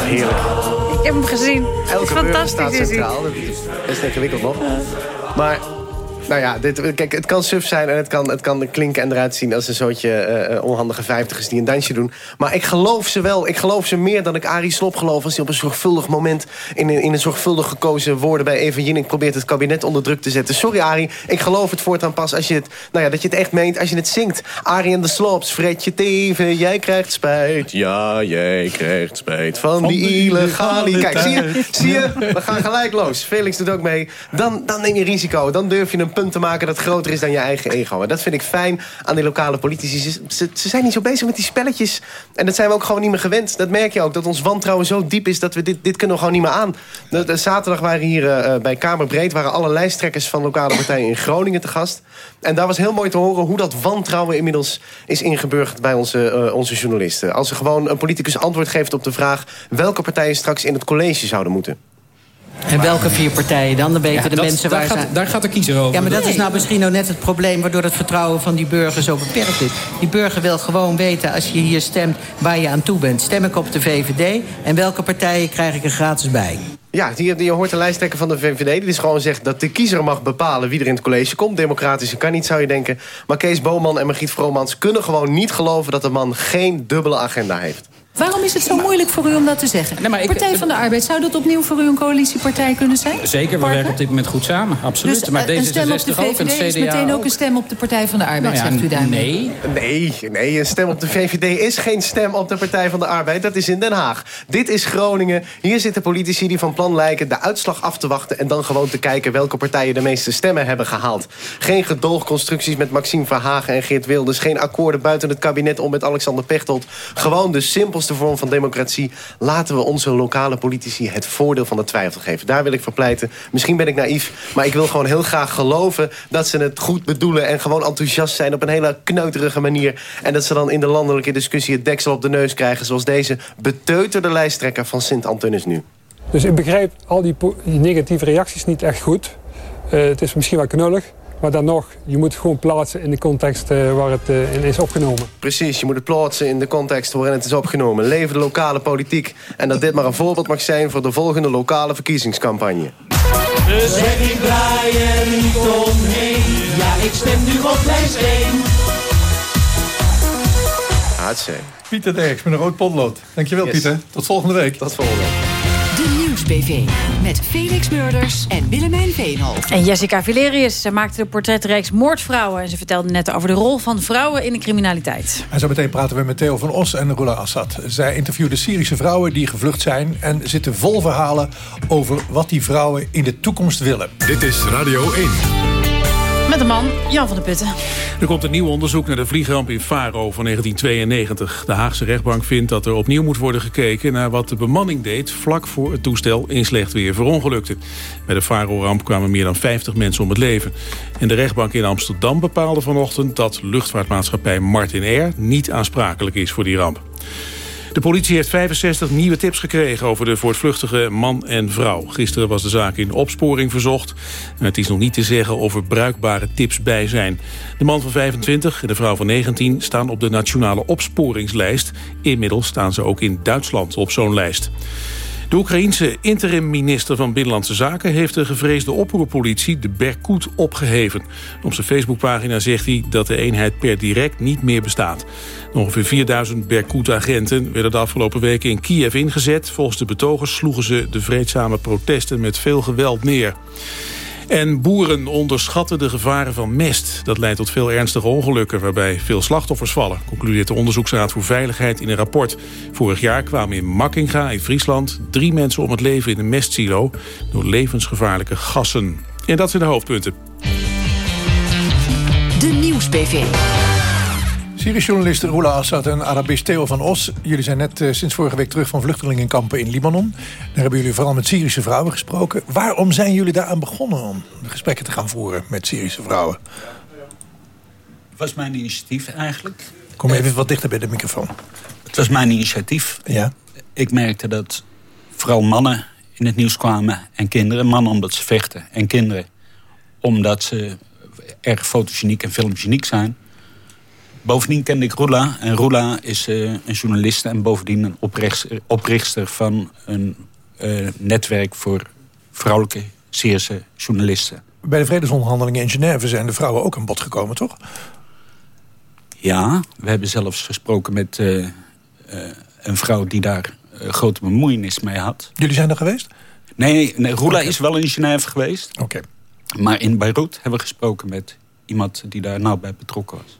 Centraal. Ik heb hem gezien. Het is Elke fantastisch. is hij. Dat is ingewikkeld nog. Maar, nou ja, dit, kijk, het kan suf zijn en het kan, het kan klinken en eruit zien... als een soortje eh, onhandige vijftigers die een dansje doen. Maar ik geloof ze wel. Ik geloof ze meer dan ik Arie Slob geloof... als hij op een zorgvuldig moment in een, in een zorgvuldig gekozen woorden... bij Eva Jinek probeert het kabinet onder druk te zetten. Sorry Arie, ik geloof het voortaan pas als je het... Nou ja, dat je het echt meent als je het zingt. Arie en de Slops, Fredje Teven, jij krijgt spijt. Ja, jij krijgt spijt van, Van die illegale... Kijk, zie je, zie je? We gaan gelijk los. Felix doet ook mee. Dan, dan neem je risico. Dan durf je een punt te maken dat groter is dan je eigen ego. En dat vind ik fijn aan die lokale politici. Ze, ze, ze zijn niet zo bezig met die spelletjes. En dat zijn we ook gewoon niet meer gewend. Dat merk je ook. Dat ons wantrouwen zo diep is dat we dit, dit kunnen gewoon niet meer aan. De, zaterdag waren hier eh, eh, bij Kamerbreed... waren alle lijsttrekkers van lokale partijen in Groningen te gast. En daar was heel mooi te horen hoe dat wantrouwen inmiddels is ingeburgerd bij onze, eh, onze journalisten. Als er gewoon een politicus antwoord geeft op de vraag... welke partijen straks in het college zouden moeten. En welke vier partijen dan? Dan weten Ja, de dat- mensen daar waar gaat- ze... daar gaat de kiezer over. Ja, maar dat Nee. is nou misschien nou net het probleem... waardoor het vertrouwen van die burger zo beperkt is. Die burger wil gewoon weten, als je hier stemt, waar je aan toe bent. Stem ik op de VVD en welke partijen krijg ik er gratis bij? Ja, die, die hoort de lijsttrekker van de VVD. Die dus gewoon zegt dat de kiezer mag bepalen wie er in het college komt. Democratisch kan niet, zou je denken. Maar Kees Boman en Margriet Vromans kunnen gewoon niet geloven... dat de man geen dubbele agenda heeft. Waarom is het zo moeilijk voor u om dat te zeggen? maar ik- Partij van de Arbeid, zou dat opnieuw voor u een coalitiepartij kunnen zijn? Zeker, we werken op dit moment goed samen. Absoluut. Dus maar eh, een stem op de D66 ook en VVD CDA is meteen ook ook. een stem op de Partij van de Arbeid, Nou ja, zegt u daarmee? Nee. Nee, nee, een stem op de VVD is geen stem op de Partij van de Arbeid. Dat is in Den Haag. Dit is Groningen. Hier zitten politici die van plan lijken de uitslag af te wachten... en dan gewoon te kijken welke partijen de meeste stemmen hebben gehaald. Geen gedoogconstructies met Maxime Verhagen en Geert Wilders. Geen akkoorden buiten het kabinet om met Alexander Pechtold. Gewoon de simpelste vorm van democratie. Laten we onze lokale politici het voordeel van de twijfel geven. Daar wil ik voor pleiten. Misschien ben ik naïef, maar ik wil gewoon heel graag geloven... dat ze het goed bedoelen en gewoon enthousiast zijn... op een hele kneuterige manier. En dat ze dan in de landelijke discussie het deksel op de neus krijgen... zoals deze beteuterde lijsttrekker van Sint-Antonis nu. Dus ik begrijp al die negatieve reacties niet echt goed. Eh, het is misschien wel knullig. Maar dan nog, je moet het gewoon plaatsen in de context eh, waar het eh, in is opgenomen. Precies, je moet het plaatsen in de context waarin het is opgenomen. Leven de lokale politiek. En dat dit maar een voorbeeld mag zijn voor de volgende lokale verkiezingscampagne. Dus zeg ik draai er niet omheen. Ja, ik stem nu op lijst 1. Hartzee. Pieter Derks met een rood potlood. Dankjewel Yes. Pieter. Tot volgende week. Tot volgende week. Nieuwsbv. Met Felix Murders en Willemijn Veenhoven. En Jessica Valerius ze maakte de portretreeks Moordvrouwen. En ze vertelde net over de rol van vrouwen in de criminaliteit. En zo meteen praten we met Theo van Os en Rula Assad. Zij interviewden Syrische vrouwen die gevlucht zijn... en zitten vol verhalen over wat die vrouwen in de toekomst willen. Dit is Radio 1. Met de man Jan van der Putten. Er komt een nieuw onderzoek naar de vliegramp in Faro van 1992. De Haagse rechtbank vindt dat er opnieuw moet worden gekeken... naar wat de bemanning deed vlak voor het toestel in slecht weer verongelukte. Bij de Faro-ramp kwamen meer dan 50 mensen om het leven. En de rechtbank in Amsterdam bepaalde vanochtend... dat luchtvaartmaatschappij Martin Air niet aansprakelijk is voor die ramp. De politie heeft 65 nieuwe tips gekregen over de voortvluchtige man en vrouw. Gisteren was de zaak in opsporing verzocht. Het is nog niet te zeggen of er bruikbare tips bij zijn. De man van 25 en de vrouw van 19 staan op de nationale opsporingslijst. Inmiddels staan ze ook in Duitsland op zo'n lijst. De Oekraïense interim-minister van Binnenlandse Zaken... heeft de gevreesde oproerpolitie de Berkut opgeheven. Op zijn Facebookpagina zegt hij dat de eenheid per direct niet meer bestaat. Ongeveer 4000 Berkut-agenten werden de afgelopen weken in Kiev ingezet. Volgens de betogers sloegen ze de vreedzame protesten met veel geweld neer. En boeren onderschatten de gevaren van mest. Dat leidt tot veel ernstige ongelukken waarbij veel slachtoffers vallen... concludeert de Onderzoeksraad voor Veiligheid in een rapport. Vorig jaar kwamen in Makkinga in Friesland... drie mensen om het leven in een mestsilo... door levensgevaarlijke gassen. En dat zijn de hoofdpunten. De Nieuwsbv. Syrische journalisten Rula Assad en Arabist Theo van Os. Jullie zijn net eh, sinds vorige week terug van vluchtelingenkampen in Libanon. Daar hebben jullie vooral met Syrische vrouwen gesproken. Waarom zijn jullie daaraan begonnen om gesprekken te gaan voeren met Syrische vrouwen? Het was mijn initiatief eigenlijk. Kom even wat dichter bij de microfoon. Het was mijn initiatief. Ja. Ik merkte dat vooral mannen in het nieuws kwamen en kinderen. Mannen omdat ze vechten en kinderen omdat ze erg fotogeniek en filmgeniek zijn. Bovendien kende ik Rula. En Rula is eh, een journaliste en bovendien een oprichter, oprichter van een eh, netwerk voor vrouwelijke Syrische journalisten. Bij de vredesonderhandelingen in Genève zijn de vrouwen ook aan bod gekomen, toch? Ja, we hebben zelfs gesproken met eh, een vrouw die daar grote bemoeienis mee had. Jullie zijn er geweest? Nee, nee Rula is wel in Genève geweest. Oké. Maar in Beirut hebben we gesproken met iemand die daar nauw bij betrokken was.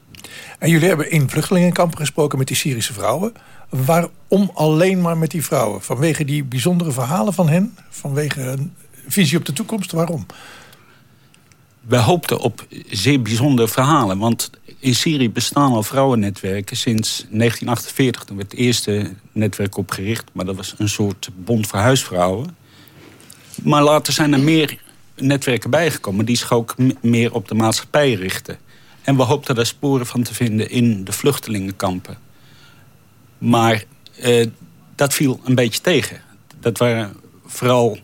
En jullie hebben in vluchtelingenkampen gesproken met die Syrische vrouwen. Waarom alleen maar met die vrouwen? Vanwege die bijzondere verhalen van hen? Vanwege een visie op de toekomst? Waarom? We hoopten op zeer bijzondere verhalen. Want in Syrië bestaan al vrouwennetwerken sinds 1948. Toen werd het eerste netwerk opgericht. Maar dat was een soort bond voor huisvrouwen. Maar later zijn er meer netwerken bijgekomen... die zich ook meer op de maatschappij richten. En we hoopten daar sporen van te vinden in de vluchtelingenkampen. Maar eh, dat viel een beetje tegen. Dat waren vooral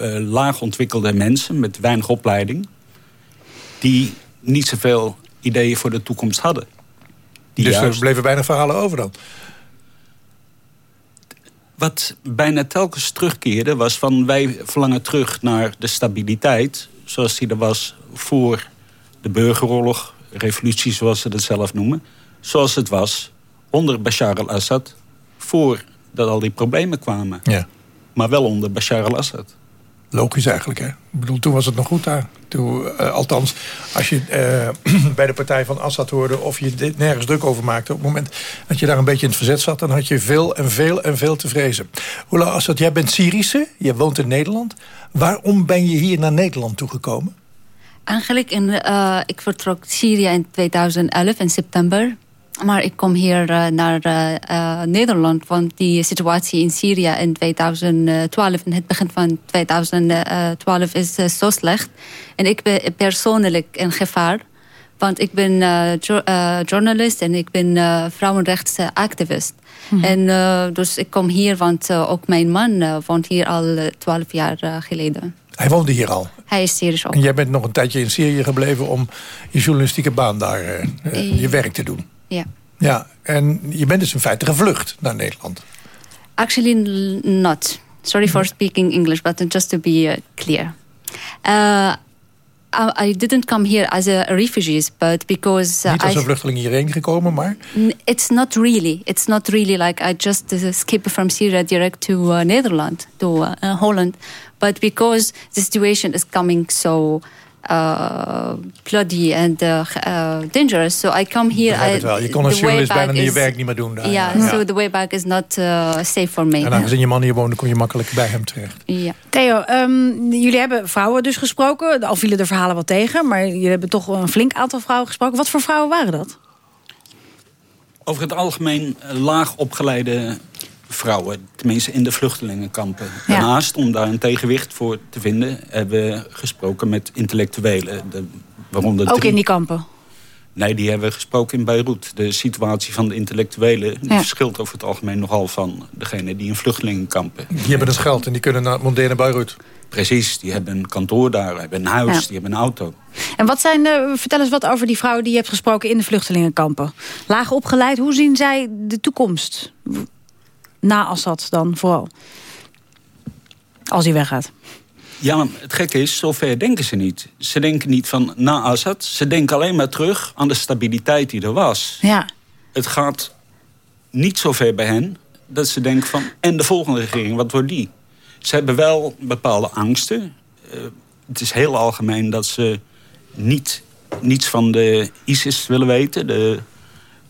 uh, laag ontwikkelde mensen met weinig opleiding... die niet zoveel ideeën voor de toekomst hadden. Die dus juist... er bleven weinig verhalen over dan? Wat bijna telkens terugkeerde was van... wij verlangen terug naar de stabiliteit zoals die er was voor de burgeroorlog... revolutie zoals ze dat zelf noemen... zoals het was onder Bashar al-Assad... voordat al die problemen kwamen. Ja. Maar wel onder Bashar al-Assad. Logisch eigenlijk, hè? Ik bedoel, toen was het nog goed daar. Toen, uh, althans, als je uh, *clears throat* bij de partij van Assad hoorde... of je dit nergens druk over maakte... op het moment dat je daar een beetje in het verzet zat... dan had je veel en veel en veel te vrezen. Ola Assad, jij bent Syrische, je woont in Nederland. Waarom ben je hier naar Nederland toegekomen? Eigenlijk, in, uh, ik vertrok Syrië in 2011 in september. Maar ik kom hier uh, naar uh, Nederland, want die situatie in Syrië in 2012, in het begin van 2012, is zo slecht. En ik ben persoonlijk in gevaar, want ik ben jo journalist en ik ben vrouwenrechtsactivist. Mm -hmm. En dus ik kom hier, want ook mijn man woont hier al 12 jaar geleden. Hij woonde hier al? Hij is Syrisch ook. En jij bent nog een tijdje in Syrië gebleven om je journalistieke baan daar, uh, je werk te doen? Ja. Ja, en je bent dus in feite gevlucht naar Nederland. Actually not. Sorry for speaking English, but just to be uh, clear. Uh, I, I didn't come here as a refugees, but because uh, Niet als een vluchteling hierheen gekomen, maar... It's not really. It's not really like I just uh, skip from Syria direct to uh, Netherlands, to uh, uh, Holland. But because the situation is coming so bloody and uh, uh, dangerous, so I come here. Begrijp het I- wel. Je kon als the way journalist bijna back je is- werk niet meer doen daar. Yeah, Ja. so the way back is not uh, safe for me. En aangezien je man hier woonde, kon je makkelijk bij hem terecht. Ja. Theo, ehm, jullie hebben vrouwen dus gesproken. Al vielen de verhalen wat tegen. Maar jullie hebben toch wel een flink aantal vrouwen gesproken. Wat voor vrouwen waren dat? Over het algemeen eh, laag opgeleide vrouwen, tenminste in de vluchtelingenkampen. Daarnaast, om daar een tegenwicht voor te vinden, hebben we gesproken met intellectuelen. De, waaronder Ook drie- in die kampen. Nee, die hebben we gesproken in Beirut. De situatie van de intellectuelen die verschilt over het algemeen nogal van degene die in vluchtelingenkampen. Die hebben het geld en die kunnen naar het moderne Beirut. Precies, die hebben een kantoor daar, hebben een huis, Ja. die hebben een auto. En wat zijn, vertel eens wat over die vrouwen die je hebt gesproken in de vluchtelingenkampen. Laag opgeleid, hoe zien zij de toekomst? Na Assad dan vooral. Als hij weggaat. Ja, maar het gekke is, zover denken ze niet. Ze denken niet van na Assad. Ze denken alleen maar terug aan de stabiliteit die er was. Ja. Het gaat niet zo ver bij hen dat ze denken van... en de volgende regering, wat wordt die? Ze hebben wel bepaalde angsten. Eh, het is heel algemeen dat ze niet, niets van de ISIS willen weten. De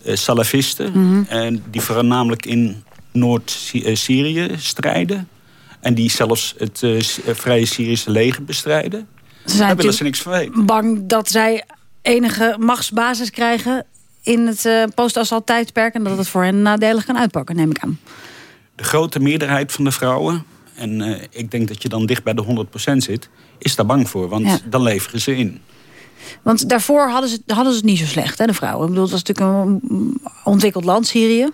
eh, salafisten. Mhm. En die voornamelijk in Noord-Syrië strijden. En die zelfs het eh, eh, Vrije Syrische leger bestrijden. Ze zijn Daar willen ze niks van weten. bang dat zij enige machtsbasis krijgen in het eh, post-Assad tijdperk. En dat het voor hen nadelig kan uitpakken, neem ik aan. De grote meerderheid van de vrouwen... en ik denk dat je dan dicht bij de 100% zit... is daar bang voor, want Ja. dan leveren ze in. Want daarvoor hadden ze, hadden ze het niet zo slecht, hè, de vrouwen. Ik bedoel, het was natuurlijk een ontwikkeld land, Syrië.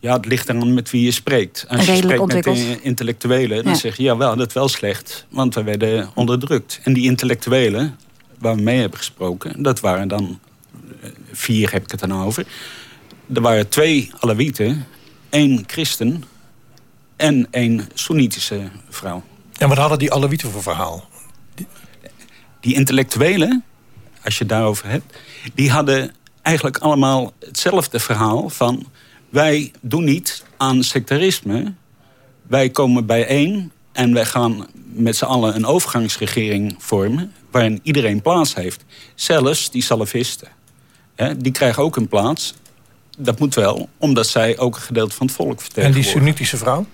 Ja, het ligt eraan met wie je spreekt. Als je Redelijk spreekt met intellectuelen, dan Ja. zeg je... ja, wel, dat is wel slecht, want we werden onderdrukt. En die intellectuelen, waar we mee hebben gesproken... dat waren dan, eh, vier heb ik het dan over... er waren twee Alawieten, één christen... en één Soenitische vrouw. En wat hadden die Alawieten voor verhaal? Die intellectuelen, als je het daarover hebt... die hadden eigenlijk allemaal hetzelfde verhaal van... wij doen niet aan sectarisme. Wij komen bijeen en wij gaan met z'n allen een overgangsregering vormen... waarin iedereen plaats heeft. Zelfs die salafisten. Hè, die krijgen ook een plaats. Dat moet wel, omdat zij ook een gedeelte van het volk En die vertegenwoordigen. Soenitische vrouw?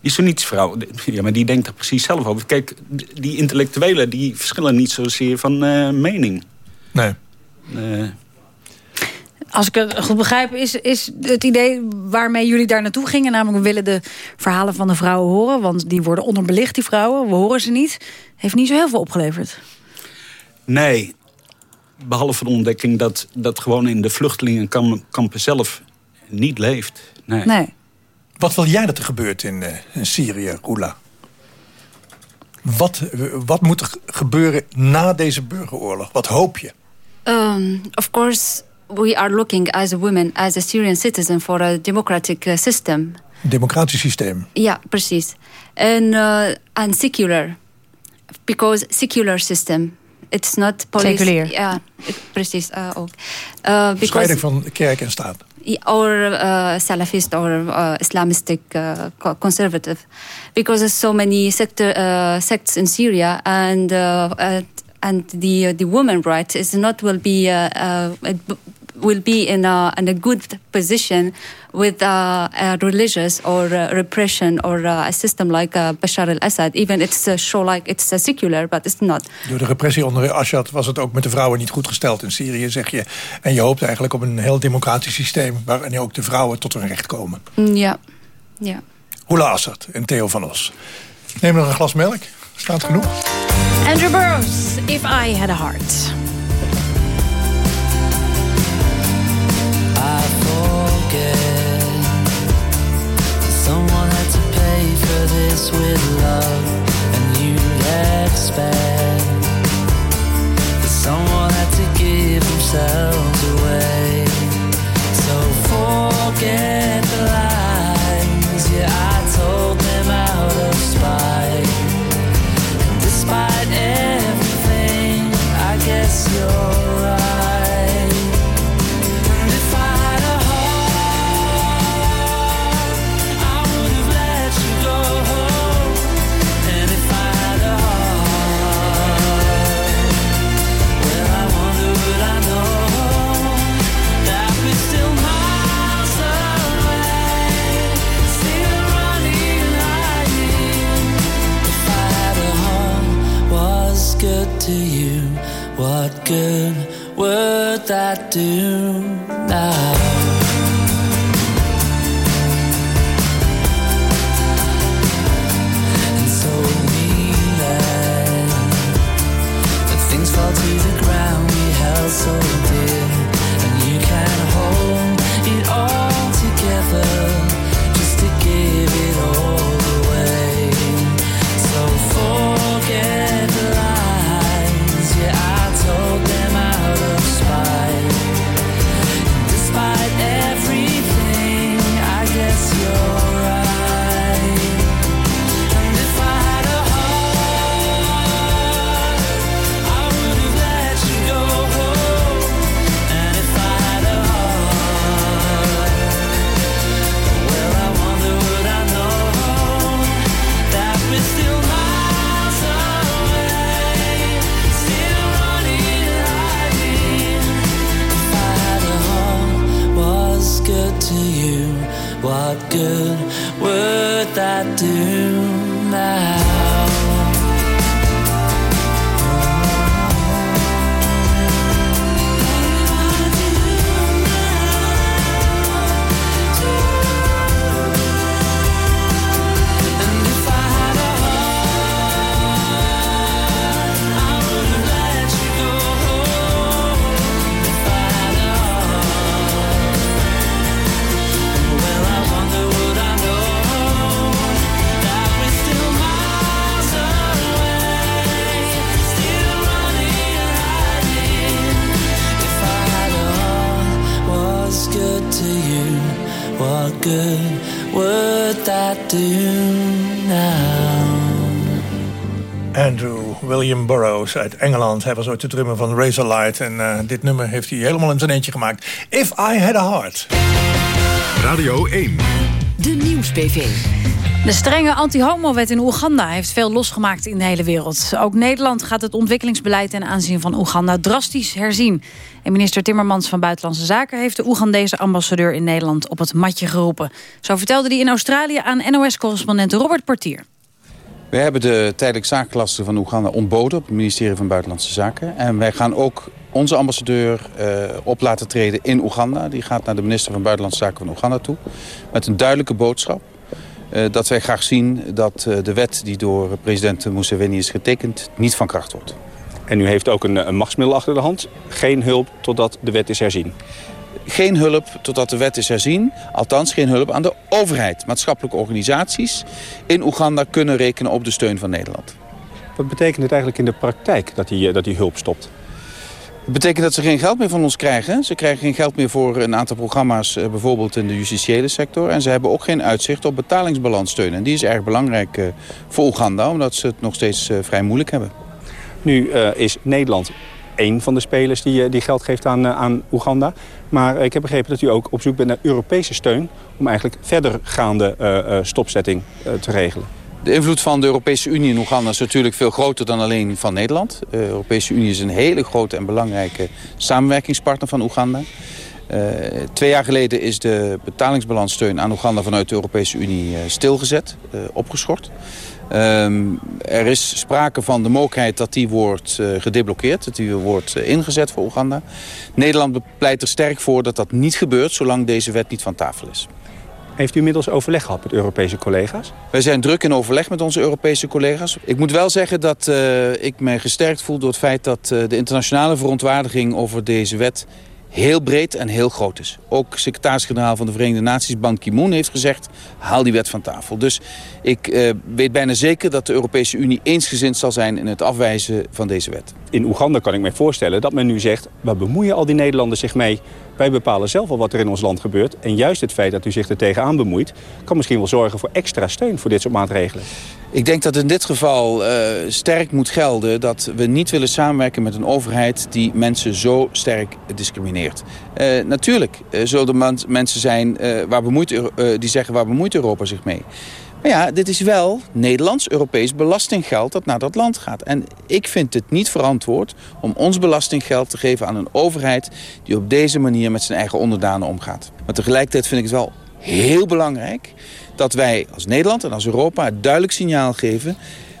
Die Soenitische vrouw, ja, maar die denkt er precies zelf over. Kijk, die intellectuelen die verschillen niet zozeer van eh, mening. Nee. Eh, Als ik het goed begrijp, is, is het idee waarmee jullie daar naartoe gingen... namelijk we willen de verhalen van de vrouwen horen... want die worden onderbelicht, die vrouwen, we horen ze niet... heeft niet zo heel veel opgeleverd. nee, behalve de ontdekking dat dat gewoon in de vluchtelingenkampen zelf niet leeft. Nee. Nee. Wat wil jij dat er gebeurt in, eh, in Syrië, Roela? Wat, wat moet er gebeuren na deze burgeroorlog? Wat hoop je? Um, of course, we are looking as a woman, as a Syrian citizen, for a democratic uh, system. Een democratisch systeem. Ja, precies. En uh, and secular, because secular system. It's not police. Seculier. Ja, it- precies uh, ook. Uh, because Scheiding van kerk en staat. or uh, Salafist or uh, Islamistic uh, conservative, because there's so many sector uh, sects in Syria, and uh, uh, and the the woman rights is not will be uh, uh, it b- will be in a in a good position with uh, a religious or repression or uh, a system like uh, Bashar al-Assad. Even it's uh, show like it's secular, but it's not. Door de repressie onder Assad was het ook met de vrouwen niet goed gesteld in Syrië, zeg je. En je hoopt eigenlijk op een heel democratisch systeem... waarin ook de vrouwen tot hun recht komen. Mm, Ja, ja. Hula Assad en Theo van Os. Neem nog een glas melk. Staat genoeg. Andrew Burroughs, If I Had a Heart. Do William Burroughs uit Engeland. Hij was ooit de drummer van Razorlight. En eh, dit nummer heeft hij helemaal in zijn eentje gemaakt. If I Had a Heart. Radio 1. De Nieuws-PV. De strenge anti-homo-wet in Oeganda heeft veel losgemaakt in de hele wereld. Ook Nederland gaat het ontwikkelingsbeleid ten aanzien van Oeganda drastisch herzien. En minister Timmermans van Buitenlandse Zaken heeft de Oegandese ambassadeur in Nederland op het matje geroepen. Zo vertelde hij in Australië aan NOS-correspondent Robert Portier. We hebben de tijdelijk zakenklasse van Oeganda ontboden op het ministerie van Buitenlandse Zaken. En wij gaan ook onze ambassadeur eh, op laten treden in Oeganda. Die gaat naar de minister van Buitenlandse Zaken van Oeganda toe. Met een duidelijke boodschap. eh, dat wij graag zien dat eh, de wet die door president Museveni is getekend niet van kracht wordt. En u heeft ook een, een machtsmiddel achter de hand. Geen hulp totdat de wet is herzien. Geen hulp totdat de wet is herzien. Althans geen hulp aan de overheid. Maatschappelijke organisaties in Oeganda kunnen rekenen op de steun van Nederland. Wat betekent het eigenlijk in de praktijk dat die, eh, dat die hulp stopt? Dat betekent dat ze geen geld meer van ons krijgen. Ze krijgen geen geld meer voor een aantal programma's, eh, bijvoorbeeld in de justitiële sector. En ze hebben ook geen uitzicht op betalingsbalanssteun. En die is erg belangrijk eh, voor Oeganda, omdat ze het nog steeds vrij moeilijk hebben. Nu is Nederland één van de spelers die, die geld geeft aan, aan Oeganda. Maar ik heb begrepen dat u ook op zoek bent naar Europese steun... om eigenlijk verdergaande eh, stopzetting eh, te regelen. De invloed van de Europese Unie in Oeganda is natuurlijk veel groter dan alleen van Nederland. De Europese Unie is een hele grote en belangrijke samenwerkingspartner van Oeganda. Twee jaar geleden is de betalingsbalanssteun aan Oeganda vanuit de Europese Unie stilgezet, opgeschort. Ehm, er is sprake van de mogelijkheid dat die wordt eh, gedeblokkeerd, dat die wordt eh, ingezet voor Oeganda. Nederland pleit er sterk voor dat dat niet gebeurt zolang deze wet niet van tafel is. Heeft u inmiddels overleg gehad met Europese collega's? Wij zijn druk in overleg met onze Europese collega's. Ik moet wel zeggen dat eh, ik me gesterkt voel door het feit dat de internationale verontwaardiging over deze wet heel breed en heel groot is. Ook secretaris-generaal van de Verenigde Naties, Ban Ki-moon, heeft gezegd... haal die wet van tafel. Dus ik eh, weet bijna zeker dat de Europese Unie eensgezind zal zijn... in het afwijzen van deze wet. In Oeganda kan ik me voorstellen dat men nu zegt... waar bemoeien al die Nederlanders zich mee? Wij bepalen zelf al wat er in ons land gebeurt. En juist het feit dat u zich er tegenaan bemoeit... kan misschien wel zorgen voor extra steun voor dit soort maatregelen. Ik denk dat in dit geval eh, sterk moet gelden dat we niet willen samenwerken met een overheid die mensen zo sterk discrimineert. Eh, natuurlijk eh, zullen er mensen zijn waar bemoeit, die zeggen waar bemoeit Europa zich mee. Maar ja, dit is wel Nederlands-Europees belastinggeld dat naar dat land gaat. En ik vind het niet verantwoord om ons belastinggeld te geven aan een overheid... die op deze manier met zijn eigen onderdanen omgaat. Maar tegelijkertijd vind ik het wel heel belangrijk dat wij als Nederland en als Europa het duidelijk signaal geven...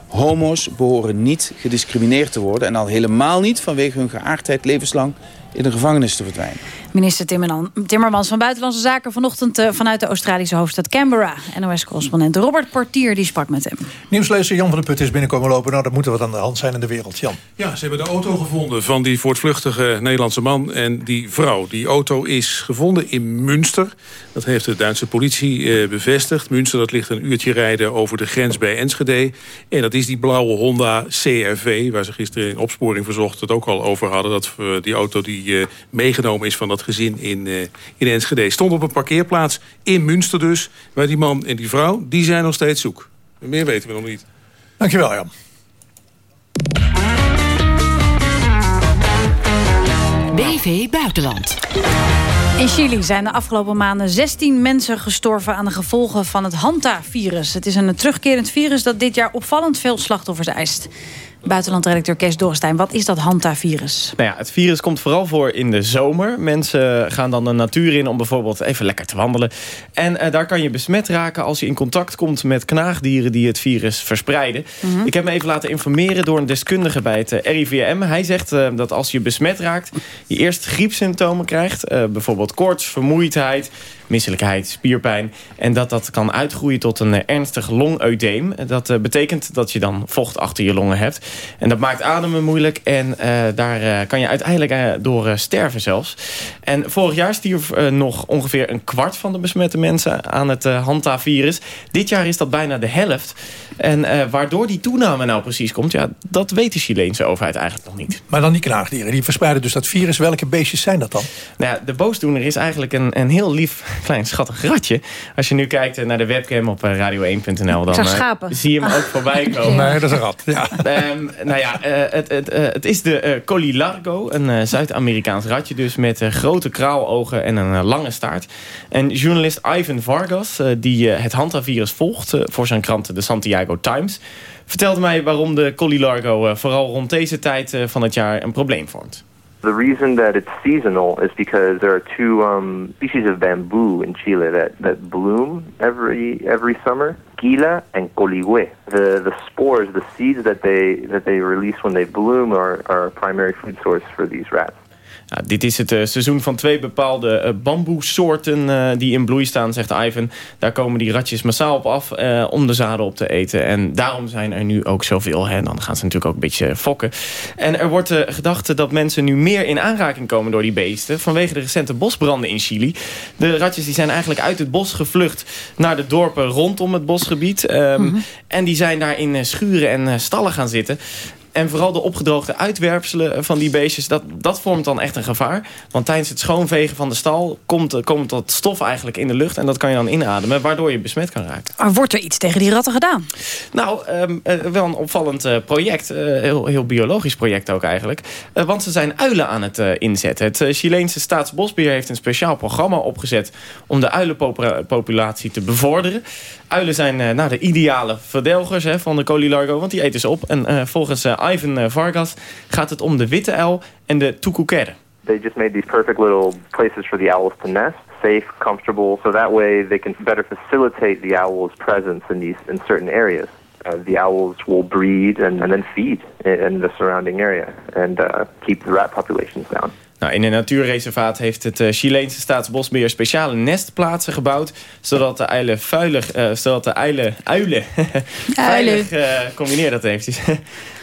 Homo's behoren niet gediscrimineerd te worden... en al helemaal niet vanwege hun geaardheid levenslang in de gevangenis te verdwijnen. Minister Timmerman- Timmermans van Buitenlandse Zaken... vanochtend eh, vanuit de Australische hoofdstad Canberra. NOS-correspondent Robert Portier die sprak met hem. Nieuwslezer Jan van der Put is binnenkomen lopen. Nou, dat moet er wat aan de hand zijn in de wereld. Jan. Ja, ze hebben de auto gevonden van die voortvluchtige Nederlandse man en die vrouw. Die auto is gevonden in Münster. Dat heeft de Duitse politie eh, bevestigd. Münster dat ligt een uurtje rijden over de grens bij Enschede. En dat is die blauwe Honda CRV, waar ze gisteren in opsporing verzocht het ook al over hadden. Dat die auto die eh, meegenomen is van dat gezin in, eh, in Enschede. Stond op een parkeerplaats in Münster dus. Maar die man en die vrouw, die zijn nog steeds zoek. Meer weten we nog niet. Dankjewel, Jan. BV Buitenland. In Chili zijn de afgelopen maanden 16 mensen gestorven... aan de gevolgen van het Hanta-virus. Het is een terugkerend virus dat dit jaar opvallend veel slachtoffers eist. Buitenlandredacteur Kees Dorstein, wat is dat Hanta-virus? Nou ja, het virus komt vooral voor in de zomer. Mensen gaan dan de natuur in om bijvoorbeeld even lekker te wandelen. En eh, daar kan je besmet raken als je in contact komt met knaagdieren die het virus verspreiden. Mhm. Ik heb me even laten informeren door een deskundige bij het eh, RIVM. Hij zegt eh, dat als je besmet raakt, je eerst griepsymptomen krijgt. Bijvoorbeeld koorts, vermoeidheid, misselijkheid, spierpijn. En dat dat kan uitgroeien tot een eh, ernstig longedeem. Dat eh, betekent dat je dan vocht achter je longen hebt. En dat maakt ademen moeilijk. En eh, daar kan je uiteindelijk door sterven zelfs. En vorig jaar stierf nog ongeveer een kwart van de besmette mensen aan het Hanta-virus. Dit jaar is dat bijna de helft. En waardoor die toename nou precies komt, ja, dat weet de Chileense overheid eigenlijk nog niet. Maar dan die knaagdieren, die verspreiden dus dat virus. Welke beestjes zijn dat dan? Nou ja, de boosdoener is eigenlijk een, een heel lief, klein, schattig ratje. Als je nu kijkt eh, naar de webcam op eh, radio1.nl... dan eh, zie je hem ook voorbij *laughs* komen. Nee, dat is een rat. Ja. Ehm, nou ja, het, het, het is de eh Colilargo, een Zuid-Amerikaans ratje dus... met grote kraalogen en een lange staart. En journalist Ivan Vargas, die het hantavirus volgt... voor zijn krant de Santiago Times... vertelde mij waarom de Colilargo eh, vooral rond deze tijd van het jaar een probleem vormt. The reason that it's seasonal is because there are two um, species of bamboo in Chile that, that bloom every every summer: Gila and Coligüe. The the spores, the seeds that they that they release when they bloom, are, are a primary food source for these rats. Ja, dit is het eh, seizoen van twee bepaalde eh, bamboesoorten eh, die in bloei staan, zegt Ivan. Daar komen die ratjes massaal op af om de zaden op te eten. En daarom zijn er nu ook zoveel. Hè. Dan gaan ze natuurlijk ook een beetje fokken. En er wordt gedacht dat mensen nu meer in aanraking komen door die beesten... vanwege de recente bosbranden in Chili. De ratjes die zijn eigenlijk uit het bos gevlucht naar de dorpen rondom het bosgebied. Ehm, En die zijn daar in schuren en stallen gaan zitten... En vooral de opgedroogde uitwerpselen van die beestjes, dat, dat vormt dan echt een gevaar. Want tijdens het schoonvegen van de stal komt, eh, komt dat stof eigenlijk in de lucht. En dat kan je dan inademen, waardoor je besmet kan raken. Maar wordt er iets tegen die ratten gedaan? Nou, ehm, eh, wel een opvallend eh, project. eh, heel, heel biologisch project ook eigenlijk. Eh, want ze zijn uilen aan het eh, inzetten. Het eh, Chileense Staatsbosbeheer heeft een speciaal programma opgezet... om de uilenpopulatie te bevorderen. Uilen zijn eh, nou, de ideale verdelgers hè, van de Colilargo, want die eten ze op. En eh, volgens eh, Ivan eh, Vargas gaat het om de witte uil en de tucuquere. They just made these perfect little places for the owls to nest, safe, comfortable, so that way they can better facilitate the owls' presence in these in certain areas. Uh, the owls will breed and, and then feed in, in the surrounding area and uh, keep the rat populations down. Nou, in een natuurreservaat heeft het eh, Chileense staatsbosbeheer speciale nestplaatsen gebouwd. Zodat de uilen, vuilig, eh, zodat de uilen, *laughs* uilen veilig, eh combineer dat eventjes. *laughs*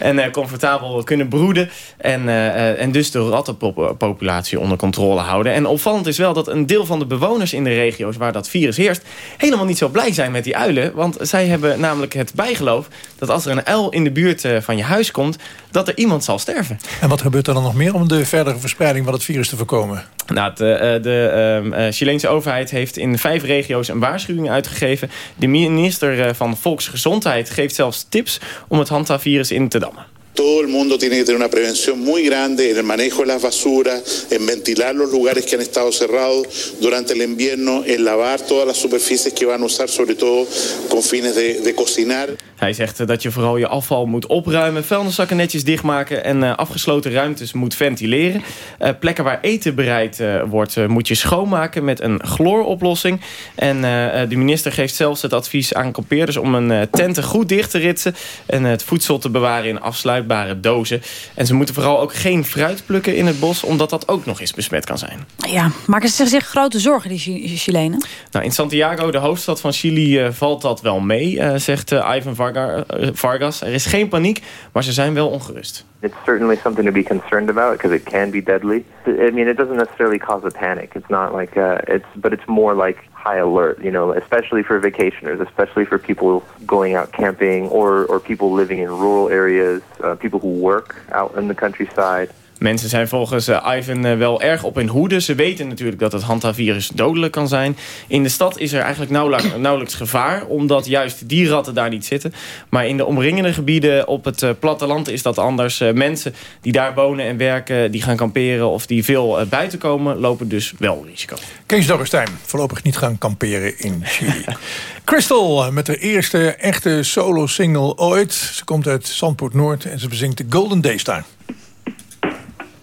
en eh, comfortabel kunnen broeden. En, eh, eh, en dus de rattenpopulatie onder controle houden. En opvallend is wel dat een deel van de bewoners in de regio's waar dat virus heerst... helemaal niet zo blij zijn met die uilen. Want zij hebben namelijk het bijgeloof dat als er een uil in de buurt van je huis komt... dat er iemand zal sterven. En wat gebeurt er dan nog meer om de verdere verspreiding van het virus te voorkomen? Nou, het, eh, de ehm, eh, Chileense overheid heeft in vijf regio's een waarschuwing uitgegeven. De minister eh, van Volksgezondheid geeft zelfs tips om het hantavirus in te dammen. Todo el mundo tiene que tener una prevención muy grande en el manejo de las basuras, en ventilar los lugares que han estado cerrados durante el invierno, en lavar todas las superficies que van a usar, sobre todo con fines de, de cocinar. Hij zegt eh, dat je vooral je afval moet opruimen, vuilniszakken netjes dichtmaken en eh, afgesloten ruimtes moet ventileren. Eh, plekken waar eten bereid wordt moet je schoonmaken met een chlooroplossing. En de minister geeft zelfs het advies aan kampeerders om een tenten goed dicht te ritsen en het voedsel te bewaren in afsluitbare dozen. En ze moeten vooral ook geen fruit plukken in het bos, omdat dat ook nog eens besmet kan zijn. Ja, maken ze zich grote zorgen, die Chi- Chilenen? Nou, in Santiago, de hoofdstad van Chili, valt dat wel mee, zegt Ivan Varga- eh, Vargas. Er is geen paniek, maar ze zijn wel ongerust. It's certainly something to be concerned about because it can be deadly. I mean, it doesn't necessarily cause a panic. It's not like uh, it's, but it's more like high alert. You know, especially for vacationers, especially for people going out camping or or people living in rural areas, uh, people who work out in the countryside. Mensen zijn volgens eh, Ivan eh, wel erg op hun hoede. Ze weten natuurlijk dat het Hanta-virus dodelijk kan zijn. In de stad is er eigenlijk nauwelijks, *clears throat* nauwelijks gevaar... omdat juist die ratten daar niet zitten. Maar in de omringende gebieden op het eh, platteland is dat anders. Mensen die daar wonen en werken, die gaan kamperen... of die veel buiten komen, lopen dus wel risico. Kees Dorrestein, voorlopig niet gaan kamperen in Chili. *laughs* Crystal met de eerste echte solo-single ooit. Ze komt uit Zandpoort Noord en ze bezingt de Golden Daystar. I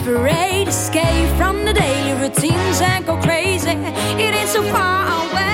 parade. Escape from the daily routines and go crazy. It ain't so far away.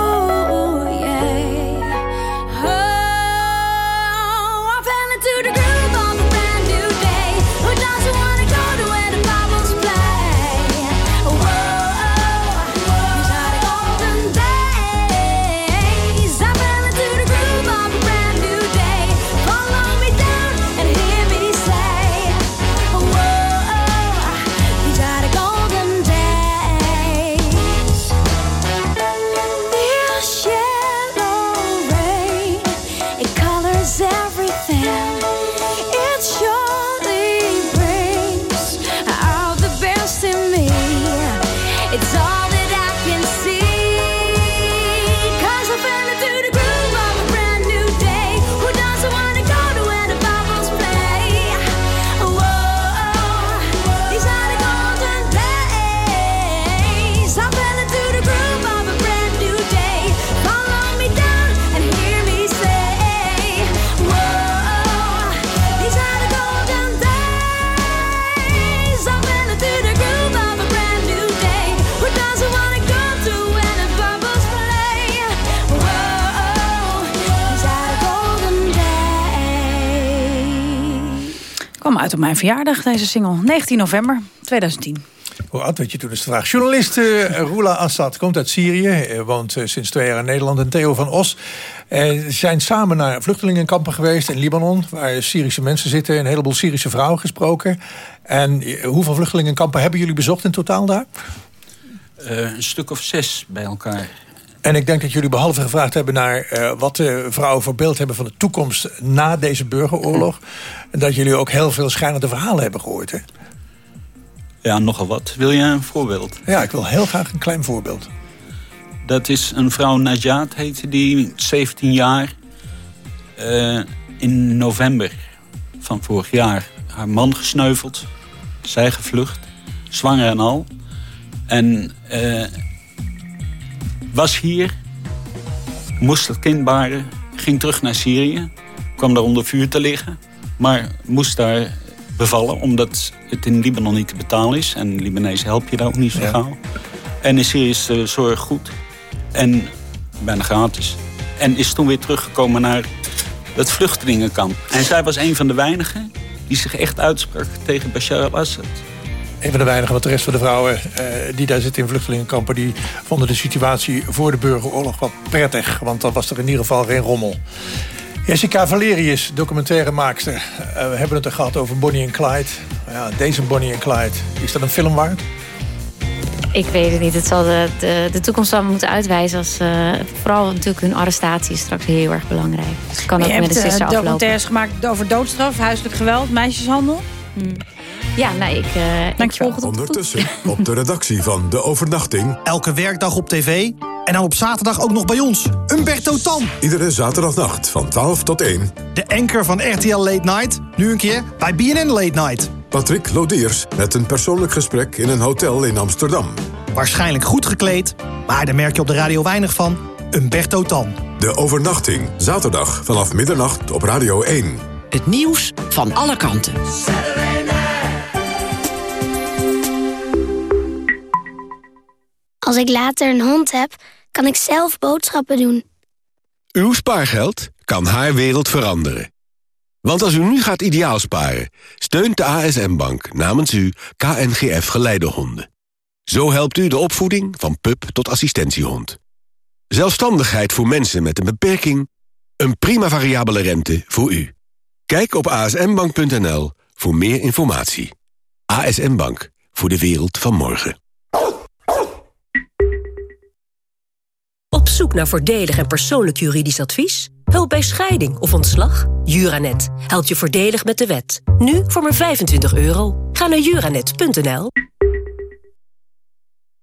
uit op mijn verjaardag, deze single. 19 november 2010. Hoe oud werd je toen is de vraag. Journalist eh Roula Assad komt uit Syrië. eh, woont eh, sinds twee jaar in Nederland. En Theo van Os eh, zijn samen naar vluchtelingenkampen geweest in Libanon. Waar Syrische mensen zitten. Een heleboel Syrische vrouwen gesproken. En hoeveel vluchtelingenkampen hebben jullie bezocht in totaal daar? Eh, een stuk of zes bij elkaar. En ik denk dat jullie behalve gevraagd hebben naar eh, wat de vrouwen voor beeld hebben van de toekomst na deze burgeroorlog. En dat jullie ook heel veel schijnende verhalen hebben gehoord. Hè? Ja, nogal wat. Wil je een voorbeeld? Ja, ik wil heel graag een klein voorbeeld. Dat is een vrouw, Najat heette die, 17 jaar. Eh, in november van vorig jaar haar man gesneuveld. Zij gevlucht. Zwanger en al. En eh, was hier, moest het kind baren, ging terug naar Syrië, kwam daar onder vuur te liggen, maar moest daar bevallen omdat het in Libanon niet te betalen is. En Libanees help je daar ook niet zo gauw. En in Syrië is de zorg goed en bijna gratis. En is toen weer teruggekomen naar het vluchtelingenkamp. En zij was een van de weinigen die zich echt uitsprak tegen Bashar al-Assad. Een van de weinigen, want de rest van de vrouwen eh, die daar zitten in vluchtelingenkampen... die vonden de situatie voor de burgeroorlog wat prettig. Want dan was er in ieder geval geen rommel. Jessica Valerius, documentairemaakster. Uh, we hebben het er gehad over Bonnie en Clyde. Ja, deze Bonnie en Clyde, is dat een film waard? Ik weet het niet. Het zal de, de, de toekomst wel moeten uitwijzen. Als, eh, vooral natuurlijk hun arrestatie is straks heel erg belangrijk. Dus het kan Maar ook je met de hebt sister eh, aflopen. documentaires gemaakt over doodstraf, huiselijk geweld, meisjeshandel. Ja, nee, ik, uh, ik volg het. Ondertussen op de redactie van De Overnachting. Elke werkdag op tv en dan op zaterdag ook nog bij ons. Umberto Tan. Iedere zaterdagnacht van 12 tot 1. De anker van RTL Late Night. Nu een keer bij BNN Late Night. Patrick Lodiers met een persoonlijk gesprek in een hotel in Amsterdam. Waarschijnlijk goed gekleed, maar daar merk je op de radio weinig van. Umberto Tan. De Overnachting, zaterdag vanaf middernacht op Radio 1. Het nieuws van alle kanten. Als ik later een hond heb, kan ik zelf boodschappen doen. Uw spaargeld kan haar wereld veranderen. Want als u nu gaat ideaal sparen, steunt de ASM-bank namens u KNGF Geleidehonden. Zo helpt u de opvoeding van pup tot assistentiehond. Zelfstandigheid voor mensen met een beperking. Een prima variabele rente voor u. Kijk op asmbank.nl voor meer informatie. ASM Bank, voor de wereld van morgen. Zoek naar voordelig en persoonlijk juridisch advies? Hulp bij scheiding of ontslag? Juranet helpt je voordelig met de wet. Nu voor maar 25 euro. Ga naar juranet.nl.